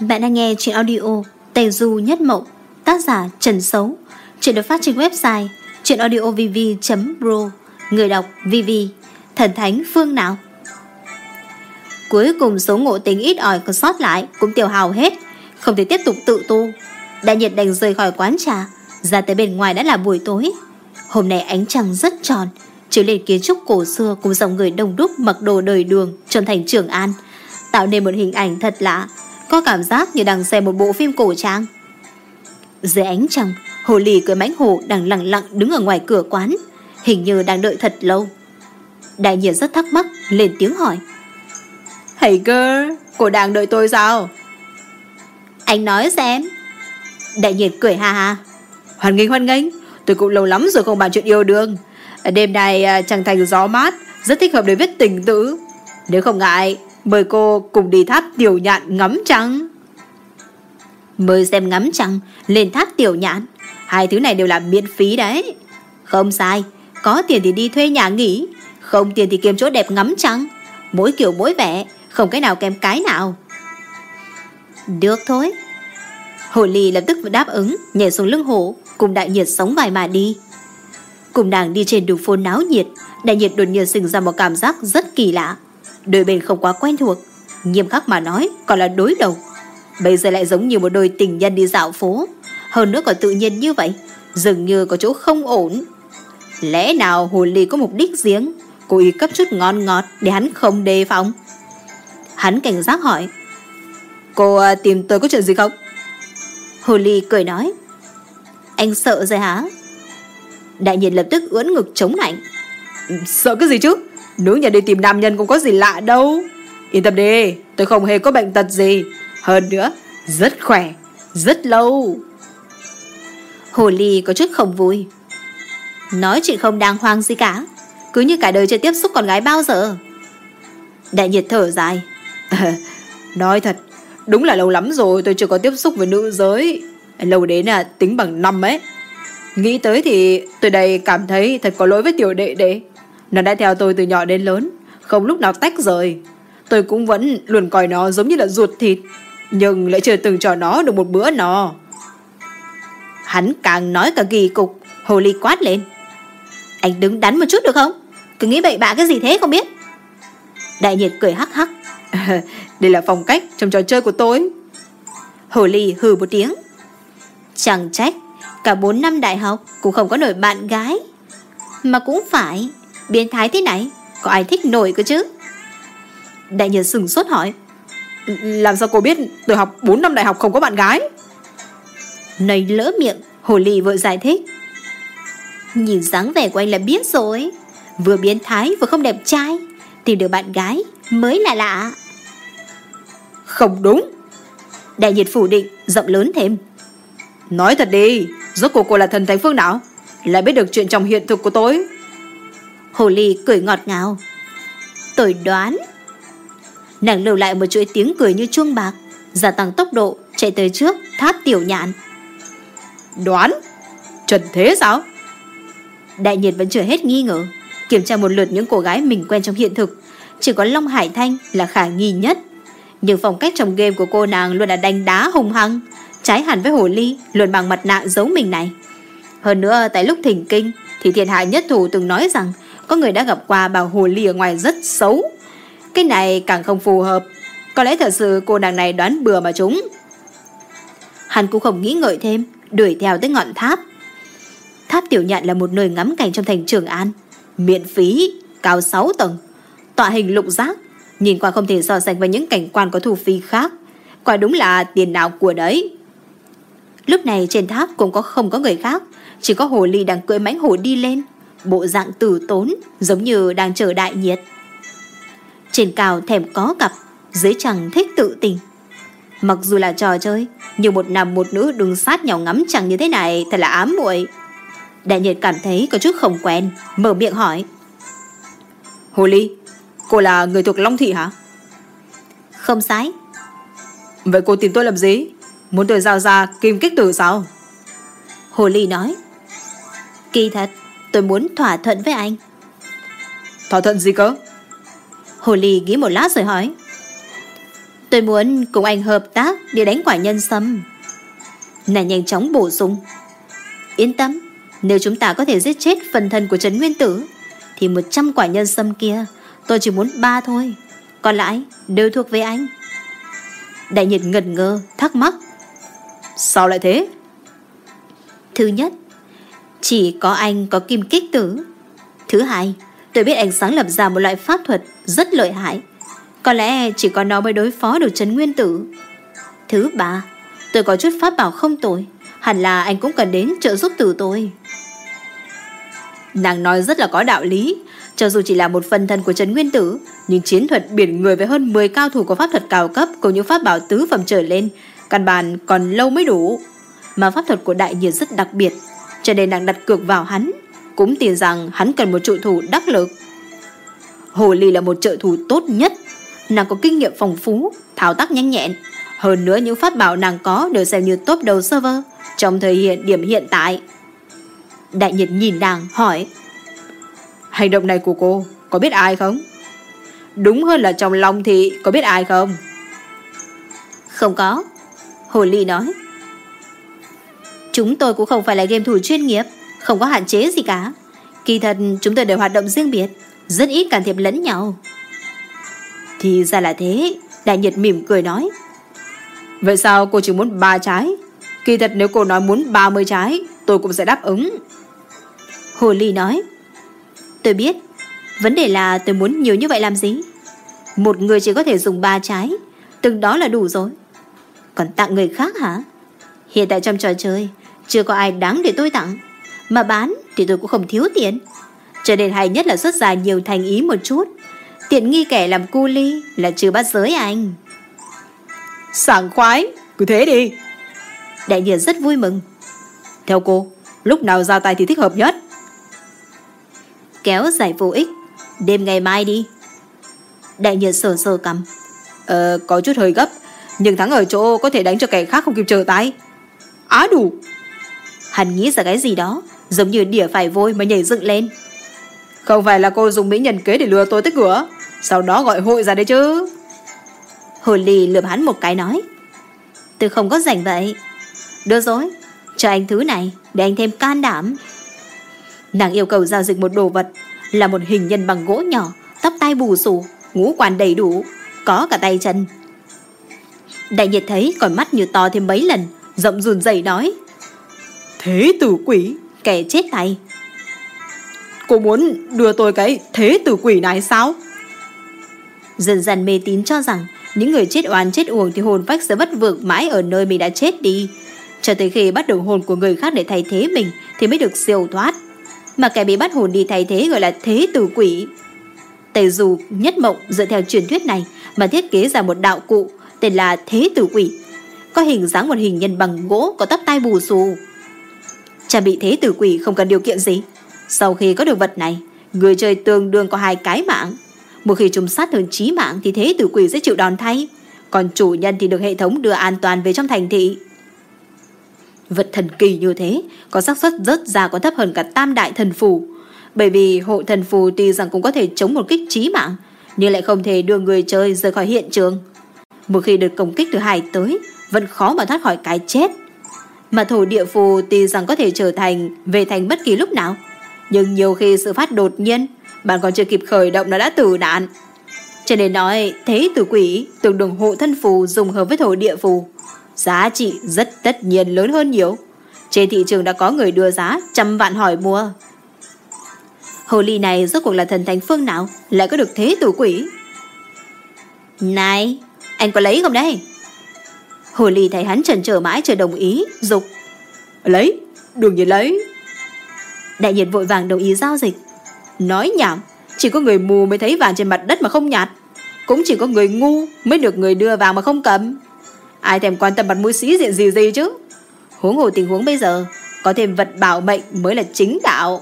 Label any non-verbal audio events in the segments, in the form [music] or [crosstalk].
Bạn đang nghe chuyện audio Tề Du Nhất Mộng Tác giả Trần Sấu Chuyện được phát trên website chuyenaudiovv.pro Người đọc VV Thần Thánh Phương Nào. Cuối cùng số ngộ tính ít ỏi còn sót lại Cũng tiêu hào hết Không thể tiếp tục tự tu. Đại nhiệt đành rời khỏi quán trà Ra tới bên ngoài đã là buổi tối. Hôm nay ánh trăng rất tròn chiếu lên kiến trúc cổ xưa cùng dòng người đông đúc mặc đồ đời đường trong thành Trường An, tạo nên một hình ảnh thật lạ, có cảm giác như đang xem một bộ phim cổ trang. Dưới ánh trăng, hồ lì cười mãnh hồ đang lặng lặng đứng ở ngoài cửa quán, hình như đang đợi thật lâu. Đại nhiên rất thắc mắc, lên tiếng hỏi. Hey girl, cô đang đợi tôi sao? Anh nói xem. Đại nhiên cười ha ha. Hoan nghênh hoan nghênh, tôi cũng lâu lắm rồi không bàn chuyện yêu đương. Đêm nay à, chẳng thành gió mát, rất thích hợp để viết tình tử. Nếu không ngại, mời cô cùng đi tháp tiểu nhạn ngắm trăng. Mời xem ngắm trăng, lên tháp tiểu nhạn. Hai thứ này đều là miễn phí đấy. Không sai, có tiền thì đi thuê nhà nghỉ, không tiền thì kiếm chỗ đẹp ngắm trăng. Mỗi kiểu mỗi vẻ, không cái nào kém cái nào. Được thôi. Hồ ly lập tức đáp ứng, nhảy xuống lưng hổ, cùng đại nhiệt sống vài mà đi. Cùng nàng đi trên đường phố náo nhiệt, đại nhiệt đột nhiên sinh ra một cảm giác rất kỳ lạ. Đôi bên không quá quen thuộc, nghiêm khắc mà nói còn là đối đầu. Bây giờ lại giống như một đôi tình nhân đi dạo phố, hơn nữa còn tự nhiên như vậy, dường như có chỗ không ổn. Lẽ nào hồ ly có mục đích riêng, cố ý cấp chút ngon ngọt để hắn không đề phòng? Hắn cảnh giác hỏi, Cô à, tìm tôi có chuyện gì không? Hồ ly cười nói, Anh sợ rồi hả? Đại nhiên lập tức ưỡn ngực chống lạnh Sợ cái gì chứ Nữ nhà đi tìm nam nhân cũng có gì lạ đâu. Yên tâm đi Tôi không hề có bệnh tật gì. Hơn nữa Rất khỏe Rất lâu. Hồ Ly có chút không vui. Nói chuyện không đang hoang gì cả. Cứ như cả đời chưa tiếp xúc con gái bao giờ. Đại nhiệt thở dài. [laughs] Nói thật Đúng là lâu lắm rồi tôi chưa có tiếp xúc với nữ giới. Lâu đến là tính bằng năm ấy. Nghĩ tới thì tôi đây cảm thấy thật có lỗi với tiểu đệ đệ. Nó đã theo tôi từ nhỏ đến lớn, không lúc nào tách rời. Tôi cũng vẫn luôn coi nó giống như là ruột thịt, nhưng lại chưa từng cho nó được một bữa nọ Hắn càng nói càng kỳ cục, hồ ly quát lên. Anh đứng đắn một chút được không? Cứ nghĩ bậy bạ cái gì thế không biết. Đại nhiệt cười hắc hắc. [laughs] Đây là phong cách trong trò chơi của tôi. Hồ ly hừ một tiếng. Chẳng trách Cả 4 năm đại học cũng không có nổi bạn gái Mà cũng phải Biến thái thế này, Có ai thích nổi cơ chứ? Đại nhân sừng sốt hỏi. Làm sao cô biết tôi học 4 năm đại học không có bạn gái? Này lỡ miệng, Hồ ly vội giải thích. Nhìn dáng vẻ của anh là biết rồi. Vừa biến thái vừa không đẹp trai, Tìm được bạn gái mới là lạ. Không đúng. Đại nhiệt phủ định rộng lớn thêm. Nói thật đi, Rốt cuộc cô là thần thánh phương nào? Lại biết được chuyện trong hiện thực của tôi. Hồ ly cười ngọt ngào. Tôi đoán Nàng lưu lại một chuỗi tiếng cười như chuông bạc Gia tăng tốc độ Chạy tới trước tháp tiểu nhạn. Đoán? Chuẩn thế sao? Đại nhiệt vẫn chưa hết nghi ngờ Kiểm tra một lượt những cô gái mình quen trong hiện thực. Chỉ có Long Hải Thanh là khả nghi nhất. Nhưng phong cách trong game của cô nàng Luôn là đánh đá hùng hăng. Trái hẳn với hồ ly luôn bằng mặt nạ giấu mình này. Hơn nữa tại lúc thỉnh kinh thì thiên hạ nhất thủ từng nói rằng có người đã gặp qua bà hồ ly ở ngoài rất xấu. Cái này càng không phù hợp. Có lẽ thật sự cô nàng này đoán bừa mà chúng. Hắn cũng không nghĩ ngợi thêm, đuổi theo tới ngọn tháp. Tháp tiểu nhạn là một nơi ngắm cảnh trong thành Trường An. Miễn phí, cao 6 tầng. Tọa hình lục giác, nhìn qua không thể so sánh với những cảnh quan có thu phí khác. Quả đúng là tiền nào của đấy. Lúc này trên tháp cũng có không có người khác Chỉ có hồ ly đang cưỡi mãnh hổ đi lên Bộ dạng tử tốn Giống như đang chờ đại nhiệt. Trên cao thèm có cặp Dưới chẳng thích tự tình. Mặc dù là trò chơi Nhưng một nam một nữ đứng sát nhau ngắm chẳng như thế này Thật là ám muội. Đại nhiệt cảm thấy có chút không quen Mở miệng hỏi. Hồ ly Cô là người thuộc Long Thị hả? Không sai. Vậy cô tìm tôi làm gì? Muốn tôi giao ra kim kích tử sao? Hồ Ly nói. Kỳ thật tôi muốn thỏa thuận với anh Thỏa thuận gì cơ Hồ Ly nghĩ một lát rồi hỏi Tôi muốn cùng anh hợp tác để đánh quả nhân sâm. Nàng nhanh chóng bổ sung. Yên tâm, nếu chúng ta có thể giết chết phần thân của Trấn Nguyên Tử, thì 100 quả nhân sâm kia, tôi chỉ muốn ba thôi. Còn lại, đều thuộc về anh. Đại nhiệt ngần ngơ, thắc mắc. Sao lại thế? Thứ nhất, chỉ có anh có kim kích tử. Thứ hai, tôi biết anh sáng lập ra một loại pháp thuật rất lợi hại. Có lẽ chỉ có nó mới đối phó được Trấn Nguyên Tử. Thứ ba, tôi có chút pháp bảo không tồi. Hẳn là anh cũng cần đến trợ giúp từ tôi. Nàng nói rất là có đạo lý. Cho dù chỉ là một phần thân của Trấn Nguyên Tử, nhưng chiến thuật biển người với hơn 10 cao thủ có pháp thuật cao cấp cùng những pháp bảo tứ phẩm trở lên, căn bản còn lâu mới đủ. Mà pháp thuật của đại nhiệt rất đặc biệt, cho nên nàng đặt cược vào hắn, cũng tin rằng hắn cần một trụ thủ đắc lực. Hồ Ly là một trợ thủ tốt nhất, nàng có kinh nghiệm phong phú, thao tác nhanh nhẹn. Hơn nữa những phát bảo nàng có đều xem như top đầu server trong thời hiện điểm hiện tại. Đại Nhật nhìn nàng hỏi Hành động này của cô có biết ai không? Đúng hơn là trong lòng thì có biết ai không? Không có Hồ Ly nói Chúng tôi cũng không phải là game thủ chuyên nghiệp, Không có hạn chế gì cả. Kỳ thật, chúng tôi đều hoạt động riêng biệt, Rất ít can thiệp lẫn nhau. Thì ra là thế, Đại Nhật mỉm cười nói. Vậy sao cô chỉ muốn ba trái? Kỳ thật nếu cô nói muốn 30 trái, Tôi cũng sẽ đáp ứng. Hồ Ly nói. Tôi biết, Vấn đề là tôi muốn nhiều như vậy làm gì? Một người chỉ có thể dùng ba trái, Từng đó là đủ rồi. Còn tặng người khác hả? Hiện tại trong trò chơi chưa có ai đáng để tôi tặng. Mà bán thì tôi cũng không thiếu tiền. Cho nên hay nhất là xuất ra nhiều thành ý một chút. Tiện nghi kẻ làm cu ly Là chưa bắt giới anh. Sảng khoái Cứ thế đi. Đại nhiệt rất vui mừng. Theo cô Lúc nào ra tay thì thích hợp nhất. Kéo giải vô ích. Đêm ngày mai đi. Đại nhiệt sờ sờ cầm Ờ có chút hơi gấp Nhưng thắng ở chỗ có thể đánh cho kẻ khác không kịp chờ tay. Á đủ Hắn nghĩ ra cái gì đó Giống như đỉa phải vôi mà nhảy dựng lên. Không phải là cô dùng mỹ nhân kế để lừa tôi tới cửa Sau đó gọi hội ra đấy chứ. Hồ Ly lườm hắn một cái nói Tôi không có rảnh vậy. Được rồi Cho anh thứ này để anh thêm can đảm. Nàng yêu cầu giao dịch một đồ vật Là một hình nhân bằng gỗ nhỏ Tóc tai bù xù Ngũ quan đầy đủ Có cả tay chân. Đại nhiệt thấy còn mắt như to thêm mấy lần Rộng rùn dậy nói Thế tử quỷ Kẻ chết tay Cô muốn đưa tôi cái thế tử quỷ này sao Dần dần mê tín cho rằng Những người chết oan chết uổng Thì hồn phách sẽ vất vượng mãi ở nơi mình đã chết đi Cho tới khi bắt đầu hồn của người khác để thay thế mình Thì mới được siêu thoát mà kẻ bị bắt hồn đi thay thế gọi là thế tử quỷ. Tề dù nhất mộng dựa theo truyền thuyết này mà thiết kế ra một đạo cụ tên là thế tử quỷ. Có hình dáng một hình nhân bằng gỗ có tóc tai bù xù. Cha bị thế tử quỷ không cần điều kiện gì. Sau khi có được vật này, người chơi tương đương có hai cái mạng. Một khi chúng sát thường chí mạng thì thế tử quỷ sẽ chịu đòn thay. Còn chủ nhân thì được hệ thống đưa an toàn về trong thành thị. Vật thần kỳ như thế có xác suất rớt ra còn thấp hơn cả tam đại thần phù. Bởi vì hộ thần phù tuy rằng cũng có thể chống một kích trí mạng, nhưng lại không thể đưa người chơi rời khỏi hiện trường. Một khi được công kích từ hai tới, vẫn khó mà thoát khỏi cái chết. Mà thổ địa phù tuy rằng có thể trở thành về thành bất kỳ lúc nào, nhưng nhiều khi sự phát đột nhiên, bạn còn chưa kịp khởi động nó đã tử nạn. Cho nên nói thế tử quỷ tương đương hộ thân phù dùng hợp với thổ địa phù giá trị rất tất nhiên lớn hơn nhiều. Trên thị trường đã có người đưa giá trăm vạn hỏi mua. Hồ ly này rốt cuộc là thần thánh phương nào lại có được thế tử quỷ? Này, anh có lấy không đây? Hồ ly thấy hắn trần trở mãi chờ đồng ý, dục Lấy, đương nhiên lấy. Đại nhiệt vội vàng đồng ý giao dịch. Nói nhảm, chỉ có người mù mới thấy vàng trên mặt đất mà không nhạt. Cũng chỉ có người ngu mới được người đưa vàng mà không cầm. Ai thèm quan tâm mặt mũi sĩ diện gì gì chứ Huống hồ tình huống bây giờ Có thêm vật bảo mệnh mới là chính đạo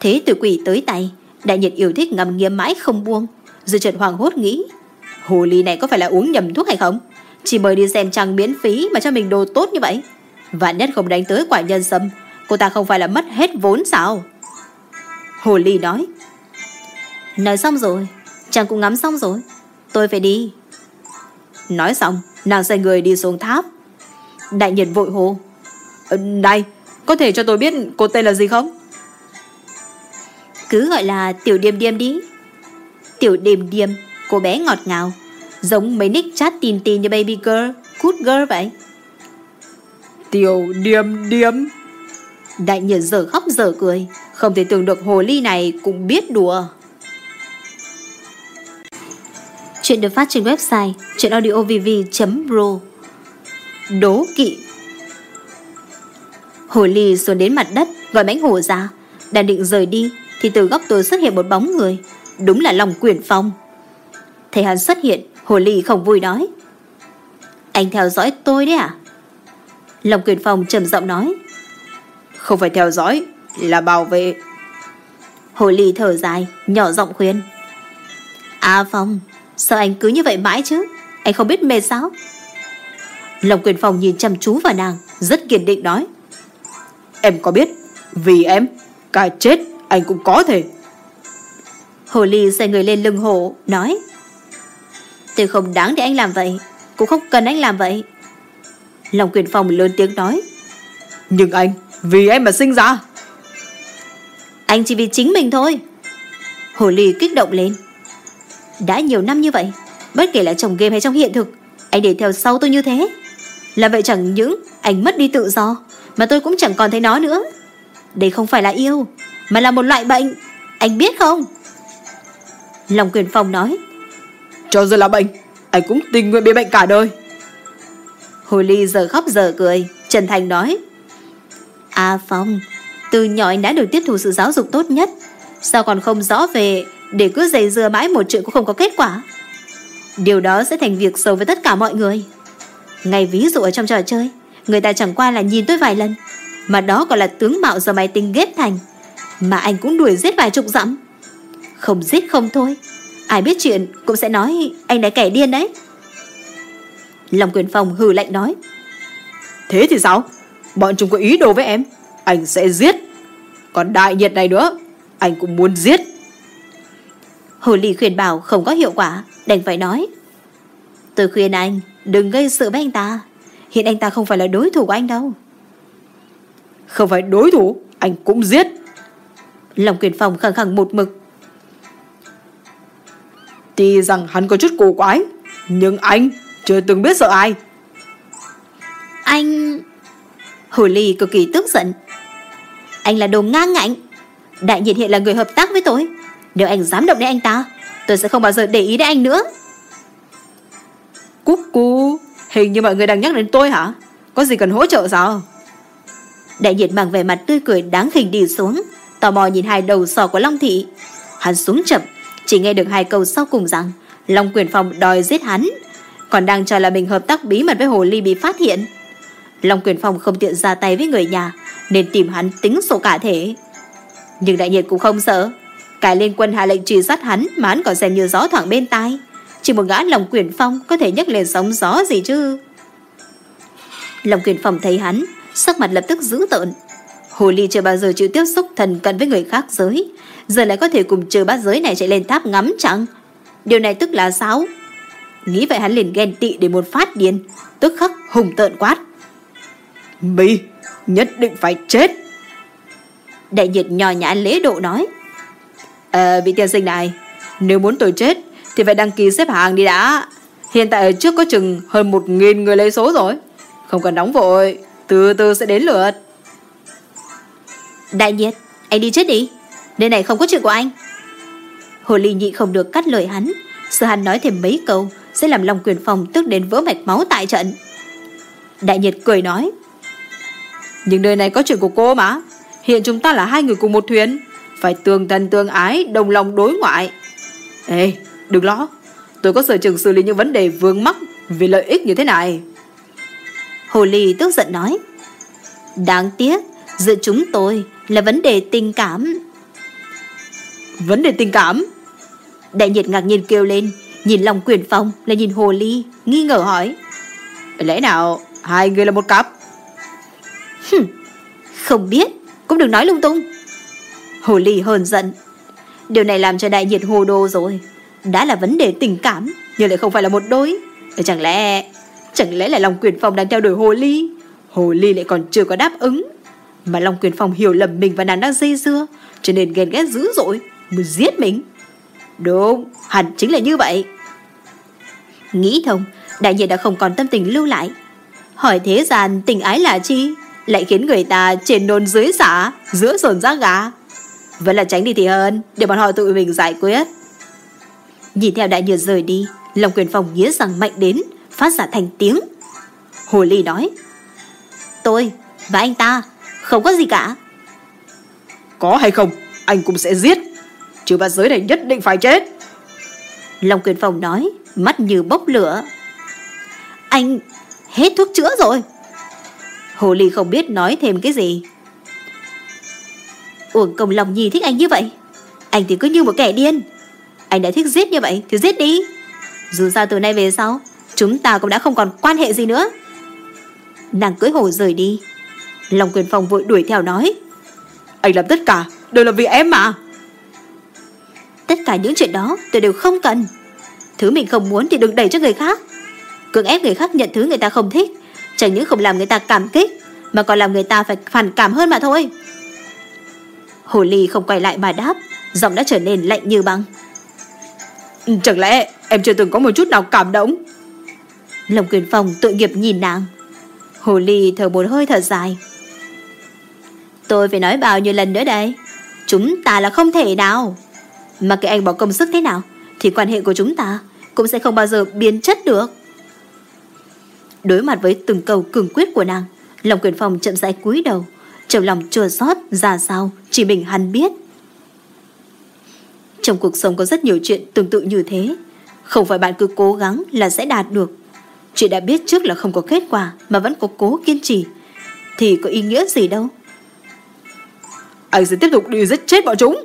Thế tử quỷ tới tay Đại nhiệt yêu thích ngầm nghiêm mãi không buông Rồi trận hoàng hốt nghĩ Hồ ly này có phải là uống nhầm thuốc hay không Chỉ mời đi xem trăng miễn phí Mà cho mình đồ tốt như vậy Vạn nhất không đánh tới quả nhân sâm Cô ta không phải là mất hết vốn sao Hồ ly nói Nói xong rồi Chàng cũng ngắm xong rồi tôi phải đi. Nói xong, nàng xoay người đi xuống tháp. Đại nhiệt vội hồ. Ờ, này, có thể cho tôi biết cô tên là gì không? Cứ gọi là tiểu điềm điềm đi. Tiểu điềm điềm, cô bé ngọt ngào, giống mấy nick chat tin tin như baby girl, good girl vậy. Tiểu điềm điềm. Đại nhiệt giờ khóc giờ cười, không thể tưởng được hồ ly này cũng biết đùa. Chuyện được phát trên website chuyenaudiovv.pro Đố kỵ Hồ ly xuống đến mặt đất Gọi mãnh hổ ra Đang định rời đi Thì từ góc tối xuất hiện một bóng người Đúng là lòng quyển phong Thấy hắn xuất hiện Hồ ly không vui nói. Anh theo dõi tôi đấy à? Lòng quyền phong trầm giọng nói. Không phải theo dõi Là bảo vệ. Hồ ly thở dài Nhỏ giọng khuyên. À Phong Sao anh cứ như vậy mãi chứ? Anh không biết mệt sao? Lòng quyền phong nhìn chăm chú vào nàng Rất kiên định nói. Em có biết Vì em Cả chết anh cũng có thể. Hồ ly xoay người lên lưng hổ Nói Tôi không đáng để anh làm vậy Cũng không cần anh làm vậy. Lòng quyền phong lớn tiếng nói. Nhưng anh Vì em mà sinh ra. Anh chỉ vì chính mình thôi. Hồ ly kích động lên. Đã nhiều năm như vậy Bất kể là trong game hay trong hiện thực Anh để theo sau tôi như thế. Là vậy chẳng những anh mất đi tự do Mà tôi cũng chẳng còn thấy nó nữa. Đây không phải là yêu Mà là một loại bệnh. Anh biết không? Lòng quyền phong nói cho dù là bệnh, Anh cũng tình nguyện bị bệnh cả đời. Hồ Ly giờ khóc giờ cười, Trần Thành nói À Phong, Từ nhỏ anh đã được tiếp thu sự giáo dục tốt nhất, Sao còn không rõ về để cứ dày dưa mãi một chuyện cũng không có kết quả? Điều đó sẽ thành việc xấu với tất cả mọi người. Ngay ví dụ ở trong trò chơi, Người ta chẳng qua là nhìn tôi vài lần, Mà đó còn là tướng mạo do máy tính ghép thành, Mà anh cũng đuổi giết vài chục dặm. Không giết không thôi Ai biết chuyện cũng sẽ nói Anh là kẻ điên đấy. Lòng quyền phòng hừ lạnh nói. Thế thì sao? Bọn chúng có ý đồ với em Anh sẽ giết. Còn đại nhiệt này nữa Anh cũng muốn giết. Hồ Ly khuyên bảo không có hiệu quả Đành phải nói. Tôi khuyên anh đừng gây sự với anh ta. Hiện anh ta không phải là đối thủ của anh đâu. Không phải đối thủ Anh cũng giết. Lòng quyền phòng khẳng khẳng một mực Tuy rằng hắn có chút cổ quái Nhưng anh chưa từng biết sợ ai. Anh Hồ Ly cực kỳ tức giận. Anh là đồ ngang ngạnh. Đại nhiệt hiện là người hợp tác với tôi. Nếu anh dám động đến anh ta Tôi sẽ không bao giờ để ý đến anh nữa. Cúc cu Hình như mọi người đang nhắc đến tôi hả? Có gì cần hỗ trợ sao? Đại nhiệt mang về mặt tươi cười đáng khinh đi xuống Tò mò nhìn hai đầu sò của Long Thị. Hắn xuống chậm chỉ nghe được hai câu sau cùng rằng, Long quyền phòng đòi giết hắn, Còn đang cho là mình hợp tác bí mật với Hồ Ly bị phát hiện. Long quyền phòng không tiện ra tay với người nhà, Nên tìm hắn tính sổ cả thể. Nhưng đại nhiệt cũng không sợ Cải liên quân hạ lệnh truy sát hắn Mà hắn còn xem như gió thoảng bên tai. Chỉ một gã Long quyền phong Có thể nhấc lên sóng gió gì chứ? Long quyền phong thấy hắn, Sắc mặt lập tức dữ tợn. Hồ ly chưa bao giờ chịu tiếp xúc thần cận với người khác giới Giờ lại có thể cùng trừ bát giới này chạy lên tháp ngắm chẳng Điều này tức là sao Nghĩ vậy hắn liền ghen tị để một phát điên Tức khắc hùng tợn quát Mi Nhất định phải chết Đại nhiệt nhỏ nhã lễ độ nói À, vị tiên sinh này, nếu muốn tôi chết thì phải đăng ký xếp hàng đi đã. Hiện tại ở trước có chừng hơn một nghìn người lấy số rồi. Không cần nóng vội, từ từ sẽ đến lượt. Đại nhiệt, anh đi chết đi. Nơi này không có chuyện của anh. Hồ Ly nhị không được cắt lời hắn. Sợ hắn nói thêm mấy câu sẽ làm lòng quyền phòng tức đến vỡ mạch máu tại trận. Đại nhiệt cười nói. Nhưng nơi này có chuyện của cô mà. Hiện chúng ta là hai người cùng một thuyền phải tương thân tương ái, đồng lòng đối ngoại. Ê, đừng lo, tôi có sở trường xử lý những vấn đề vướng mắc vì lợi ích như thế này. Hồ Ly tức giận nói, đáng tiếc, giữa chúng tôi là vấn đề tình cảm. Vấn đề tình cảm? Đại nhiệt ngạc nhiên kêu lên, nhìn lòng quyền phong là nhìn Hồ Ly, nghi ngờ hỏi. Lẽ nào hai người là một cặp? Hừm, không biết, cũng đừng nói lung tung. Hồ ly hờn giận. Điều này làm cho đại nhiệt hồ đồ rồi. Đã là vấn đề tình cảm Nhưng lại không phải là một đôi Chẳng lẽ Chẳng lẽ là Long Quyền Phong đang theo đuổi Hồ Ly Hồ Ly lại còn chưa có đáp ứng Mà Long Quyền Phong hiểu lầm mình và nàng đang dây dưa Cho nên ghen ghét dữ dội Muốn giết mình? Đúng, hẳn chính là như vậy. Nghĩ thông, Đại nhiên đã không còn tâm tình lưu lại. Hỏi thế gian tình ái là chi? Lại khiến người ta trên nôn dưới xả, Giữa sồn rác gà. Vẫn là tránh đi thì hơn, Để bọn họ tự mình giải quyết. Nhìn theo đại nhiên rời đi Lòng quyền phòng nghĩa rằng mạnh đến, Phát ra thành tiếng. Hồ Ly nói, Tôi và anh ta không có gì cả. Có hay không, Anh cũng sẽ giết. Chứ bát giới này nhất định phải chết. Long quyền phòng nói Mắt như bốc lửa. Anh hết thuốc chữa rồi. Hồ Ly không biết nói thêm cái gì. Uổng công lòng nhi thích anh như vậy. Anh thì cứ như một kẻ điên. Anh đã thích giết như vậy thì giết đi. Dù sao từ nay về sau Chúng ta cũng đã không còn quan hệ gì nữa. Nàng cưới hồ rời đi. Long quyền phòng vội đuổi theo nói Anh làm tất cả đều là vì em mà Tất cả những chuyện đó tôi đều không cần. Thứ mình không muốn thì đừng đẩy cho người khác. Cưỡng ép người khác nhận thứ người ta không thích Chẳng những không làm người ta cảm kích Mà còn làm người ta phải phản cảm hơn mà thôi. Hồ Ly không quay lại mà đáp Giọng đã trở nên lạnh như băng. Chẳng lẽ em chưa từng có một chút nào cảm động? Lòng quyền phòng tội nghiệp nhìn nàng. Hồ Ly thở một hơi thật dài. Tôi phải nói bao nhiêu lần nữa đây? Chúng ta là không thể nào mà cái anh bỏ công sức thế nào? Thì quan hệ của chúng ta Cũng sẽ không bao giờ biến chất được. Đối mặt với từng câu cường quyết của nàng Lòng quyền phòng chậm rãi cúi đầu, Trong lòng chua xót, ra sao, Chỉ mình hắn biết. Trong cuộc sống có rất nhiều chuyện tương tự như thế, Không phải bạn cứ cố gắng là sẽ đạt được. Chuyện đã biết trước là không có kết quả Mà vẫn có cố kiên trì, Thì có ý nghĩa gì đâu? Anh sẽ tiếp tục đi giết chết bọn chúng.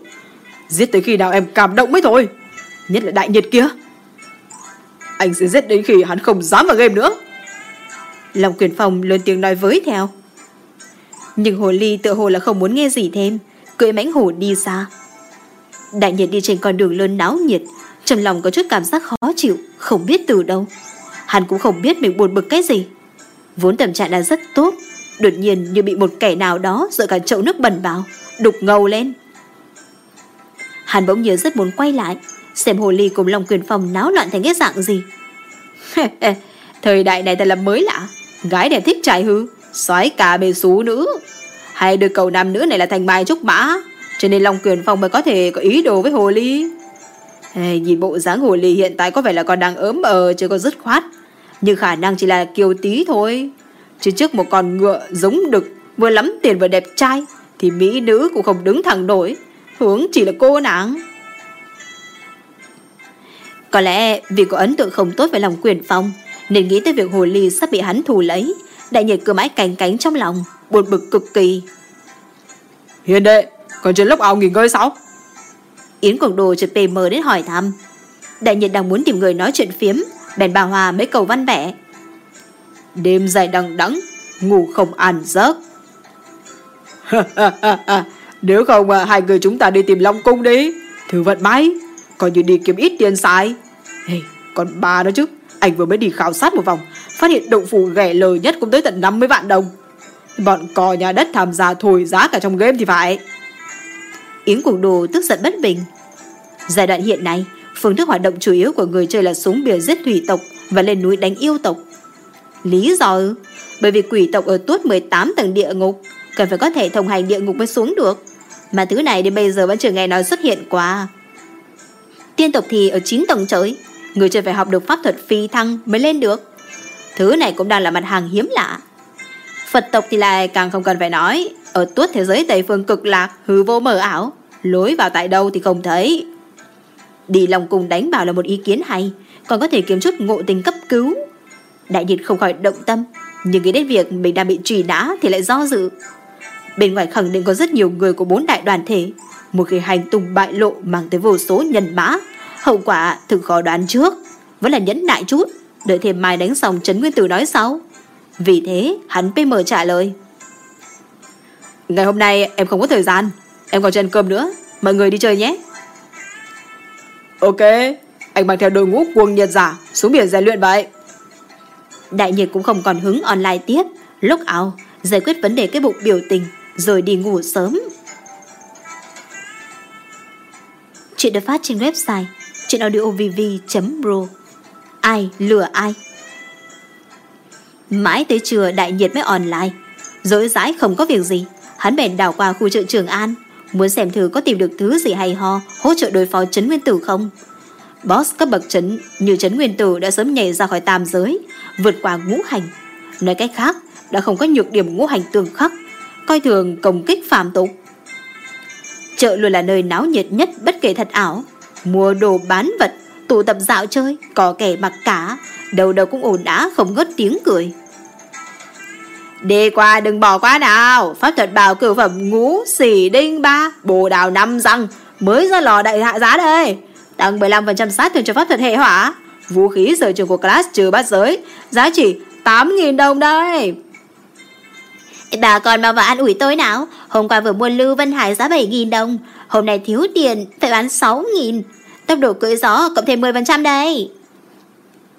Giết tới khi nào em cảm động mới thôi. Nhất là đại nhiệt kia. Anh sẽ giết đến khi hắn không dám vào game nữa. Lòng quyền phòng lớn tiếng nói với theo. Nhưng hồ ly tự hồ là không muốn nghe gì thêm. Cưỡi mãnh hổ đi xa Đại nhiệt đi trên con đường lớn náo nhiệt. Trong lòng có chút cảm giác khó chịu, Không biết từ đâu. Hắn cũng không biết mình buồn bực cái gì. Vốn tâm trạng đã rất tốt, Đột nhiên như bị một kẻ nào đó Rồi cả chậu nước bẩn vào, Đục ngầu lên. Hắn bỗng nhớ rất muốn quay lại Xem hồ ly cùng lòng quyền phòng náo loạn thành cái dạng gì. [laughs] Thời đại này thật là mới lạ Gái đẹp thích trai hư Xoái cả bề xú nữ. Hai được cầu nam nữ này là thành bài trúc mã Cho nên Long Quyền Phong mới có thể có ý đồ với Hồ Ly. Hey, Nhìn bộ dáng Hồ Ly hiện tại có vẻ là còn đang ớm ờ Chứ có dứt khoát Nhưng khả năng chỉ là kiều tí thôi. Chứ trước một con ngựa giống đực Vừa lắm tiền vừa đẹp trai Thì mỹ nữ cũng không đứng thẳng nổi. Hướng chỉ là cô nàng. Có lẽ vì có ấn tượng không tốt với lòng quyền phong Nên nghĩ tới việc hồ ly sắp bị hắn thù lấy Đại nhiệt cứ mãi cành cánh trong lòng Buồn bực cực kỳ. Hiền đệ Còn trên lớp áo nghỉ ngơi sao? Yến Quảng Đồ chợt PM đến hỏi thăm. Đại nhiệt đang muốn tìm người nói chuyện phiếm Bèn bà Hòa mấy cầu văn vẻ. Đêm dài đằng đẵng Ngủ không ăn giấc [laughs] Nếu không à, hai người chúng ta đi tìm Long Cung đi. Thử vận may. Coi như đi kiếm ít tiền xài. Hey, Còn ba nữa chứ. Anh vừa mới đi khảo sát một vòng Phát hiện động phủ ghẻ lời nhất cũng tới tận 50 vạn đồng. Bọn cò nhà đất tham gia thổi giá cả trong game thì phải. Yến Quảng Đồ tức giận bất bình. Giai đoạn hiện nay Phương thức hoạt động chủ yếu của người chơi là súng bìa giết thủy tộc Và lên núi đánh yêu tộc. Lý do? Bởi vì quỷ tộc ở tuốt 18 tầng địa ngục Cần phải có thể thông hành địa ngục mới xuống được. Mà thứ này đến bây giờ vẫn chưa nghe nói xuất hiện qua. Tiên tộc thì ở 9 tầng trời, Người chơi phải học được pháp thuật phi thăng mới lên được. Thứ này cũng đang là mặt hàng hiếm lạ. Phật tộc thì lại càng không cần phải nói, Ở tuốt thế giới Tây Phương cực lạc, Hư vô mờ ảo, Lối vào tại đâu thì không thấy. Đi lòng cùng đánh bảo là một ý kiến hay, Còn có thể kiếm chút ngộ tình cấp cứu. Đại nhiệt không khỏi động tâm, Nhưng nghĩ đến việc mình đang bị truy nã Thì lại do dự. Bên ngoài khẳng định có rất nhiều người của bốn đại đoàn thể. Một khi hành tung bại lộ Mang tới vô số nhân mã Hậu quả thực khó đoán trước. Vẫn là nhẫn nại chút Đợi thêm mai đánh xong Trấn Nguyên Tử nói sau. Vì thế hắn PM trả lời. Ngày hôm nay em không có thời gian Em còn chưa ăn cơm nữa Mọi người đi chơi nhé. Ok Anh mang theo đội ngũ cuồng nhiệt giả Xuống biển rèn luyện vậy. Đại nhiệt cũng không còn hứng online tiếp. Lúc ảo Giải quyết vấn đề cái bụng biểu tình rồi đi ngủ sớm. Chuyện được phát trên website chuyenaudiovv.pro Ai lừa ai? Mãi tới trưa đại nhiệt mới online. Dối rãi không có việc gì. Hắn bèn đảo qua khu chợ Trường An. Muốn xem thử có tìm được thứ gì hay ho, Hỗ trợ đối phó chấn nguyên tử không? Boss cấp bậc chấn như chấn nguyên tử đã sớm nhảy ra khỏi tam giới, Vượt qua ngũ hành. Nói cách khác, đã không có nhược điểm ngũ hành tương khắc. Coi thường công kích phạm tục. Chợ luôn là nơi náo nhiệt nhất bất kể thật ảo. Mua đồ bán vật, Tụ tập dạo chơi, Có kẻ mặc cả Đầu đầu cũng ồn đã không ngớt tiếng cười. Đi qua, đừng bỏ qua nào. Pháp thuật bảo cửu phẩm ngũ xỉ đinh ba, Bồ đào năm răng, Mới ra lò đại hạ giá đây. Tăng 15% sát thương cho pháp thuật hệ hỏa. Vũ khí sở trường của class trừ bát giới, Giá chỉ 8.000 đồng đây. Bà còn mà vào ăn ủi tôi nào. Hôm qua vừa mua Lưu Vân Hải giá 7.000 đồng. Hôm nay thiếu tiền Phải bán 6.000 Tốc độ cưỡi gió cộng thêm 10% đây.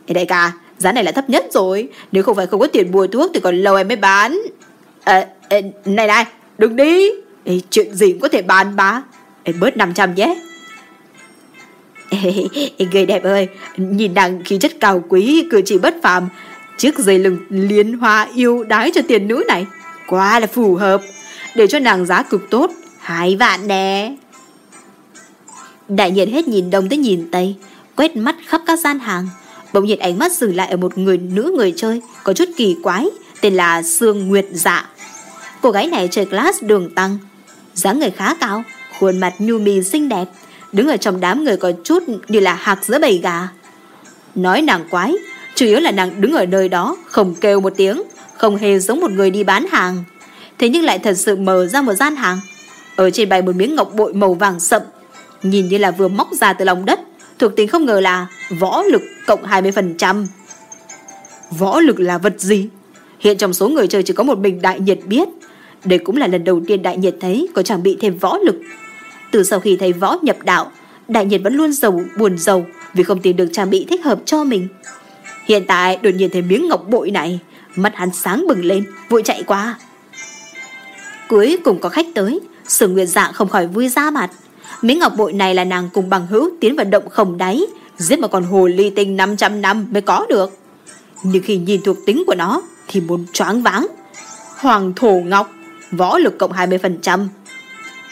Ê đại ca Giá này là thấp nhất rồi. Nếu không phải không có tiền mua thuốc thì còn lâu em mới bán. À, à, Này này Đừng đi. Ê, Chuyện gì cũng có thể bán bà Ê, Bớt 500 nhé. Ê, Người đẹp ơi Nhìn nàng khí chất cao quý Cử chỉ bất phàm. Chiếc dây lưng liên hoa yêu đái cho tiền nữ này. Quá là phù hợp. Để cho nàng giá cực tốt, Hai vạn nè. Đại nhiệt hết nhìn đông tới nhìn tây, Quét mắt khắp các gian hàng. Bỗng nhiên ánh mắt dừng lại ở một người nữ người chơi, Có chút kỳ quái, Tên là Sương Nguyệt Dạ. Cô gái này chơi class đường tăng, dáng người khá cao, Khuôn mặt nhu mì xinh đẹp, Đứng ở trong đám người có chút như là hạc giữa bầy gà. Nói nàng quái Chủ yếu là nàng đứng ở nơi đó Không kêu một tiếng Không hề giống một người đi bán hàng Thế nhưng lại thật sự mở ra một gian hàng Ở trên bày một miếng ngọc bội màu vàng sậm Nhìn như là vừa móc ra từ lòng đất Thuộc tính không ngờ là võ lực cộng 20%. Võ lực là vật gì? Hiện trong số người chơi chỉ có một mình đại nhiệt biết. Đây cũng là lần đầu tiên đại nhiệt thấy có trang bị thêm võ lực. Từ sau khi thấy võ nhập đạo, đại nhiệt vẫn luôn giàu buồn giàu vì không tìm được trang bị thích hợp cho mình. Hiện tại đột nhiên thấy miếng ngọc bội này, mắt hắn sáng bừng lên, vội chạy qua. Cuối cùng có khách tới, Sử Nguyệt Dạ không khỏi vui ra mặt. Miếng ngọc bội này là nàng cùng bằng hữu tiến vào động không đáy, giết một con hồ ly tinh 500 năm mới có được. Nhưng khi nhìn thuộc tính của nó thì muốn choáng váng. Hoàng thổ ngọc, võ lực cộng 20%.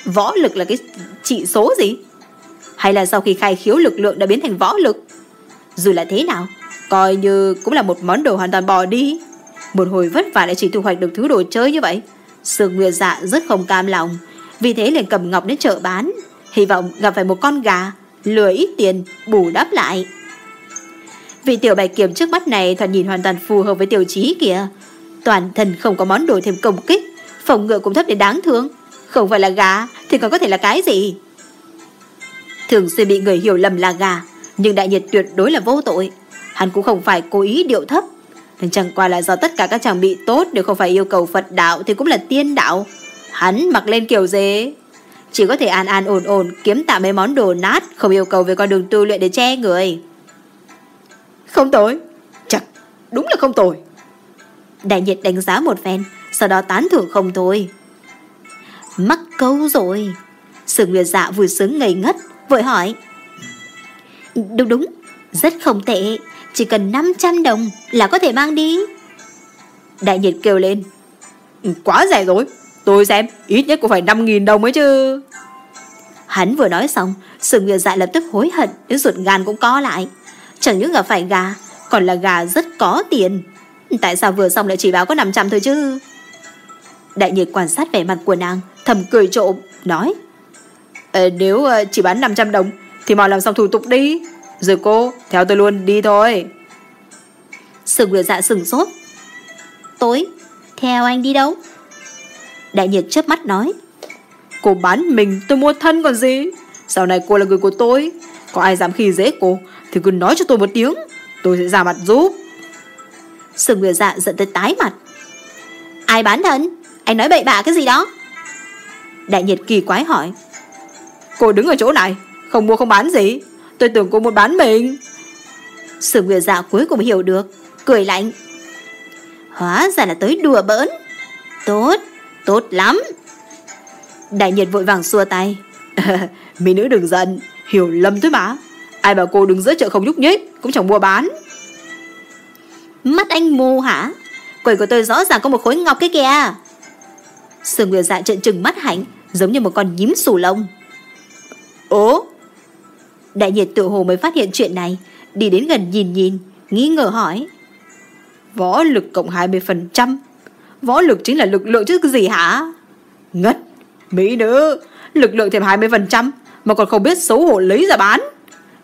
Võ lực là cái trị số gì? Hay là sau khi khai khiếu lực lượng đã biến thành võ lực? Dù là thế nào, coi như cũng là một món đồ hoàn toàn bỏ đi. Một hồi vất vả lại chỉ thu hoạch được thứ đồ chơi như vậy. Sương Nguyệt Dạ rất không cam lòng, vì thế liền cầm ngọc đến chợ bán, hy vọng gặp phải một con gà, lừa ít tiền, bù đắp lại. Vị tiểu bạch kiểm trước mắt này thoạt nhìn hoàn toàn phù hợp với tiểu trí kìa. Toàn thân không có món đồ thêm công kích, phòng ngựa cũng thấp để đáng thương. Không phải là gà, thì còn có thể là cái gì? Thường xuyên bị người hiểu lầm là gà, nhưng đại nhiệt tuyệt đối là vô tội. Hắn cũng không phải cố ý điệu thấp. Nên chẳng qua là do tất cả các trang bị tốt đều không phải yêu cầu Phật đạo thì cũng là tiên đạo. Hắn mặc lên kiểu gì? Chỉ có thể an an ổn ổn, kiếm tạm mấy món đồ nát, Không yêu cầu về con đường tu luyện để che người. Không tồi Chắc đúng là không tồi Đại nhiệt đánh giá một phen, Sau đó tán thưởng không thôi. Mắc câu rồi. Sự Nguyệt Dạ vui sướng ngây ngất, Vội hỏi. Đúng đúng, Rất không tệ. Chỉ cần 500 đồng là có thể mang đi Đại nhiệt kêu lên Quá rẻ rồi Tôi xem, ít nhất cũng phải 5.000 đồng mới chứ. Hắn vừa nói xong, sự nguyệt dại lập tức hối hận, đến ruột gan cũng co lại. Chẳng những gặp phải gà, còn là gà rất có tiền. Tại sao vừa xong lại chỉ báo có 500 thôi chứ? Đại nhiệt quan sát vẻ mặt của nàng, thầm cười trộm, nói. Ờ, nếu ờ, chỉ bán 500 đồng, thì mau làm xong thủ tục đi. Rồi cô, theo tôi luôn, đi thôi. Sừng nguyệt dạ sừng sốt. Tối, theo anh đi đâu? Đại nhiệt chớp mắt nói. Cô bán mình tôi mua thân còn gì? Sau này cô là người của tôi. Có ai dám khi dễ cô Thì cứ nói cho tôi một tiếng. Tôi sẽ ra mặt giúp. Sừng nguyệt dạ giận tới tái mặt. Ai bán thân? Anh nói bậy bạ cái gì đó? Đại nhiệt kỳ quái hỏi. Cô đứng ở chỗ này Không mua không bán gì tôi tưởng cô muốn bán mình. Sử Nguyệt Dạ cuối cùng hiểu được, cười lạnh. Hóa ra là tới đùa bỡn. Tốt, tốt lắm. Đại nhiệt vội vàng xua tay. [laughs] Mỹ nữ đừng giận, hiểu lầm thôi mà. Ai bảo cô đứng giữa chợ không nhúc nhích, cũng chẳng mua bán. Mắt anh mù hả? Quầy của tôi rõ ràng có một khối ngọc cái kìa. Sương Nguyệt Dạ trợn trừng mắt hạnh, giống như một con nhím sù lông. Ố? Đại nhiệt tự hồ mới phát hiện chuyện này, đi đến gần nhìn nhìn, nghi ngờ hỏi. Võ lực cộng 20%. Võ lực chính là lực lượng chứ cái gì hả? Ngất, mỹ nữ, lực lượng thêm 20% mà còn không biết xấu hổ lấy ra bán.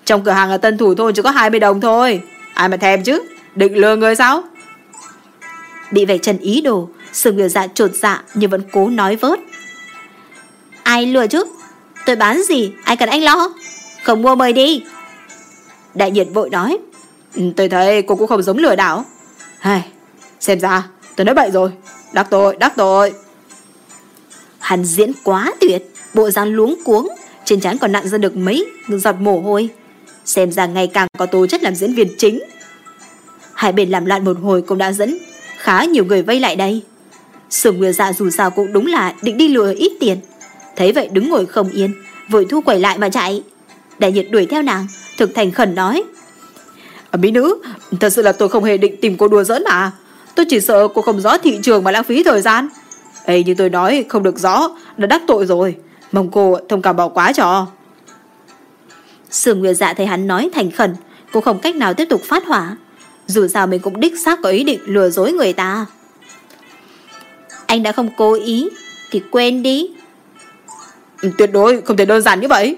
Trong cửa hàng ở Tân Thủ thôi chỉ có 20 đồng thôi. Ai mà thèm chứ? Định lừa người sao? Bị vạch trần ý đồ, Sương người Dạ trột dạ nhưng vẫn cố nói vớt. Ai lừa chứ? Tôi bán gì? Ai cần anh lo? Không mua mời đi. Đại nhiệt vội nói. Ừ, tôi thấy cô cũng không giống lừa đảo. Hay, xem ra tôi nói bậy rồi. Đắc tội, đắc tội. Hắn diễn quá tuyệt, bộ dáng luống cuống, trên trán còn nặng ra được mấy giọt mồ hôi. Xem ra ngày càng có tố chất làm diễn viên chính. Hai bên làm loạn một hồi cũng đã dẫn khá nhiều người vây lại đây. Sương Nguyệt Dạ dù sao cũng đúng là định đi lừa ít tiền. Thấy vậy đứng ngồi không yên, vội thu quẩy lại mà chạy. Đại nhiệt đuổi theo nàng, thực thành khẩn nói. À, mỹ nữ, thật sự là tôi không hề định tìm cô đùa giỡn mà. Tôi chỉ sợ cô không rõ thị trường mà lãng phí thời gian. Ê, như tôi nói không được rõ, đã đắc tội rồi. Mong cô thông cảm bỏ quá cho. Sương Nguyệt Dạ thấy hắn nói thành khẩn, cũng không cách nào tiếp tục phát hỏa. Dù sao mình cũng đích xác có ý định lừa dối người ta. Anh đã không cố ý, thì quên đi. Tuyệt đối không thể đơn giản như vậy.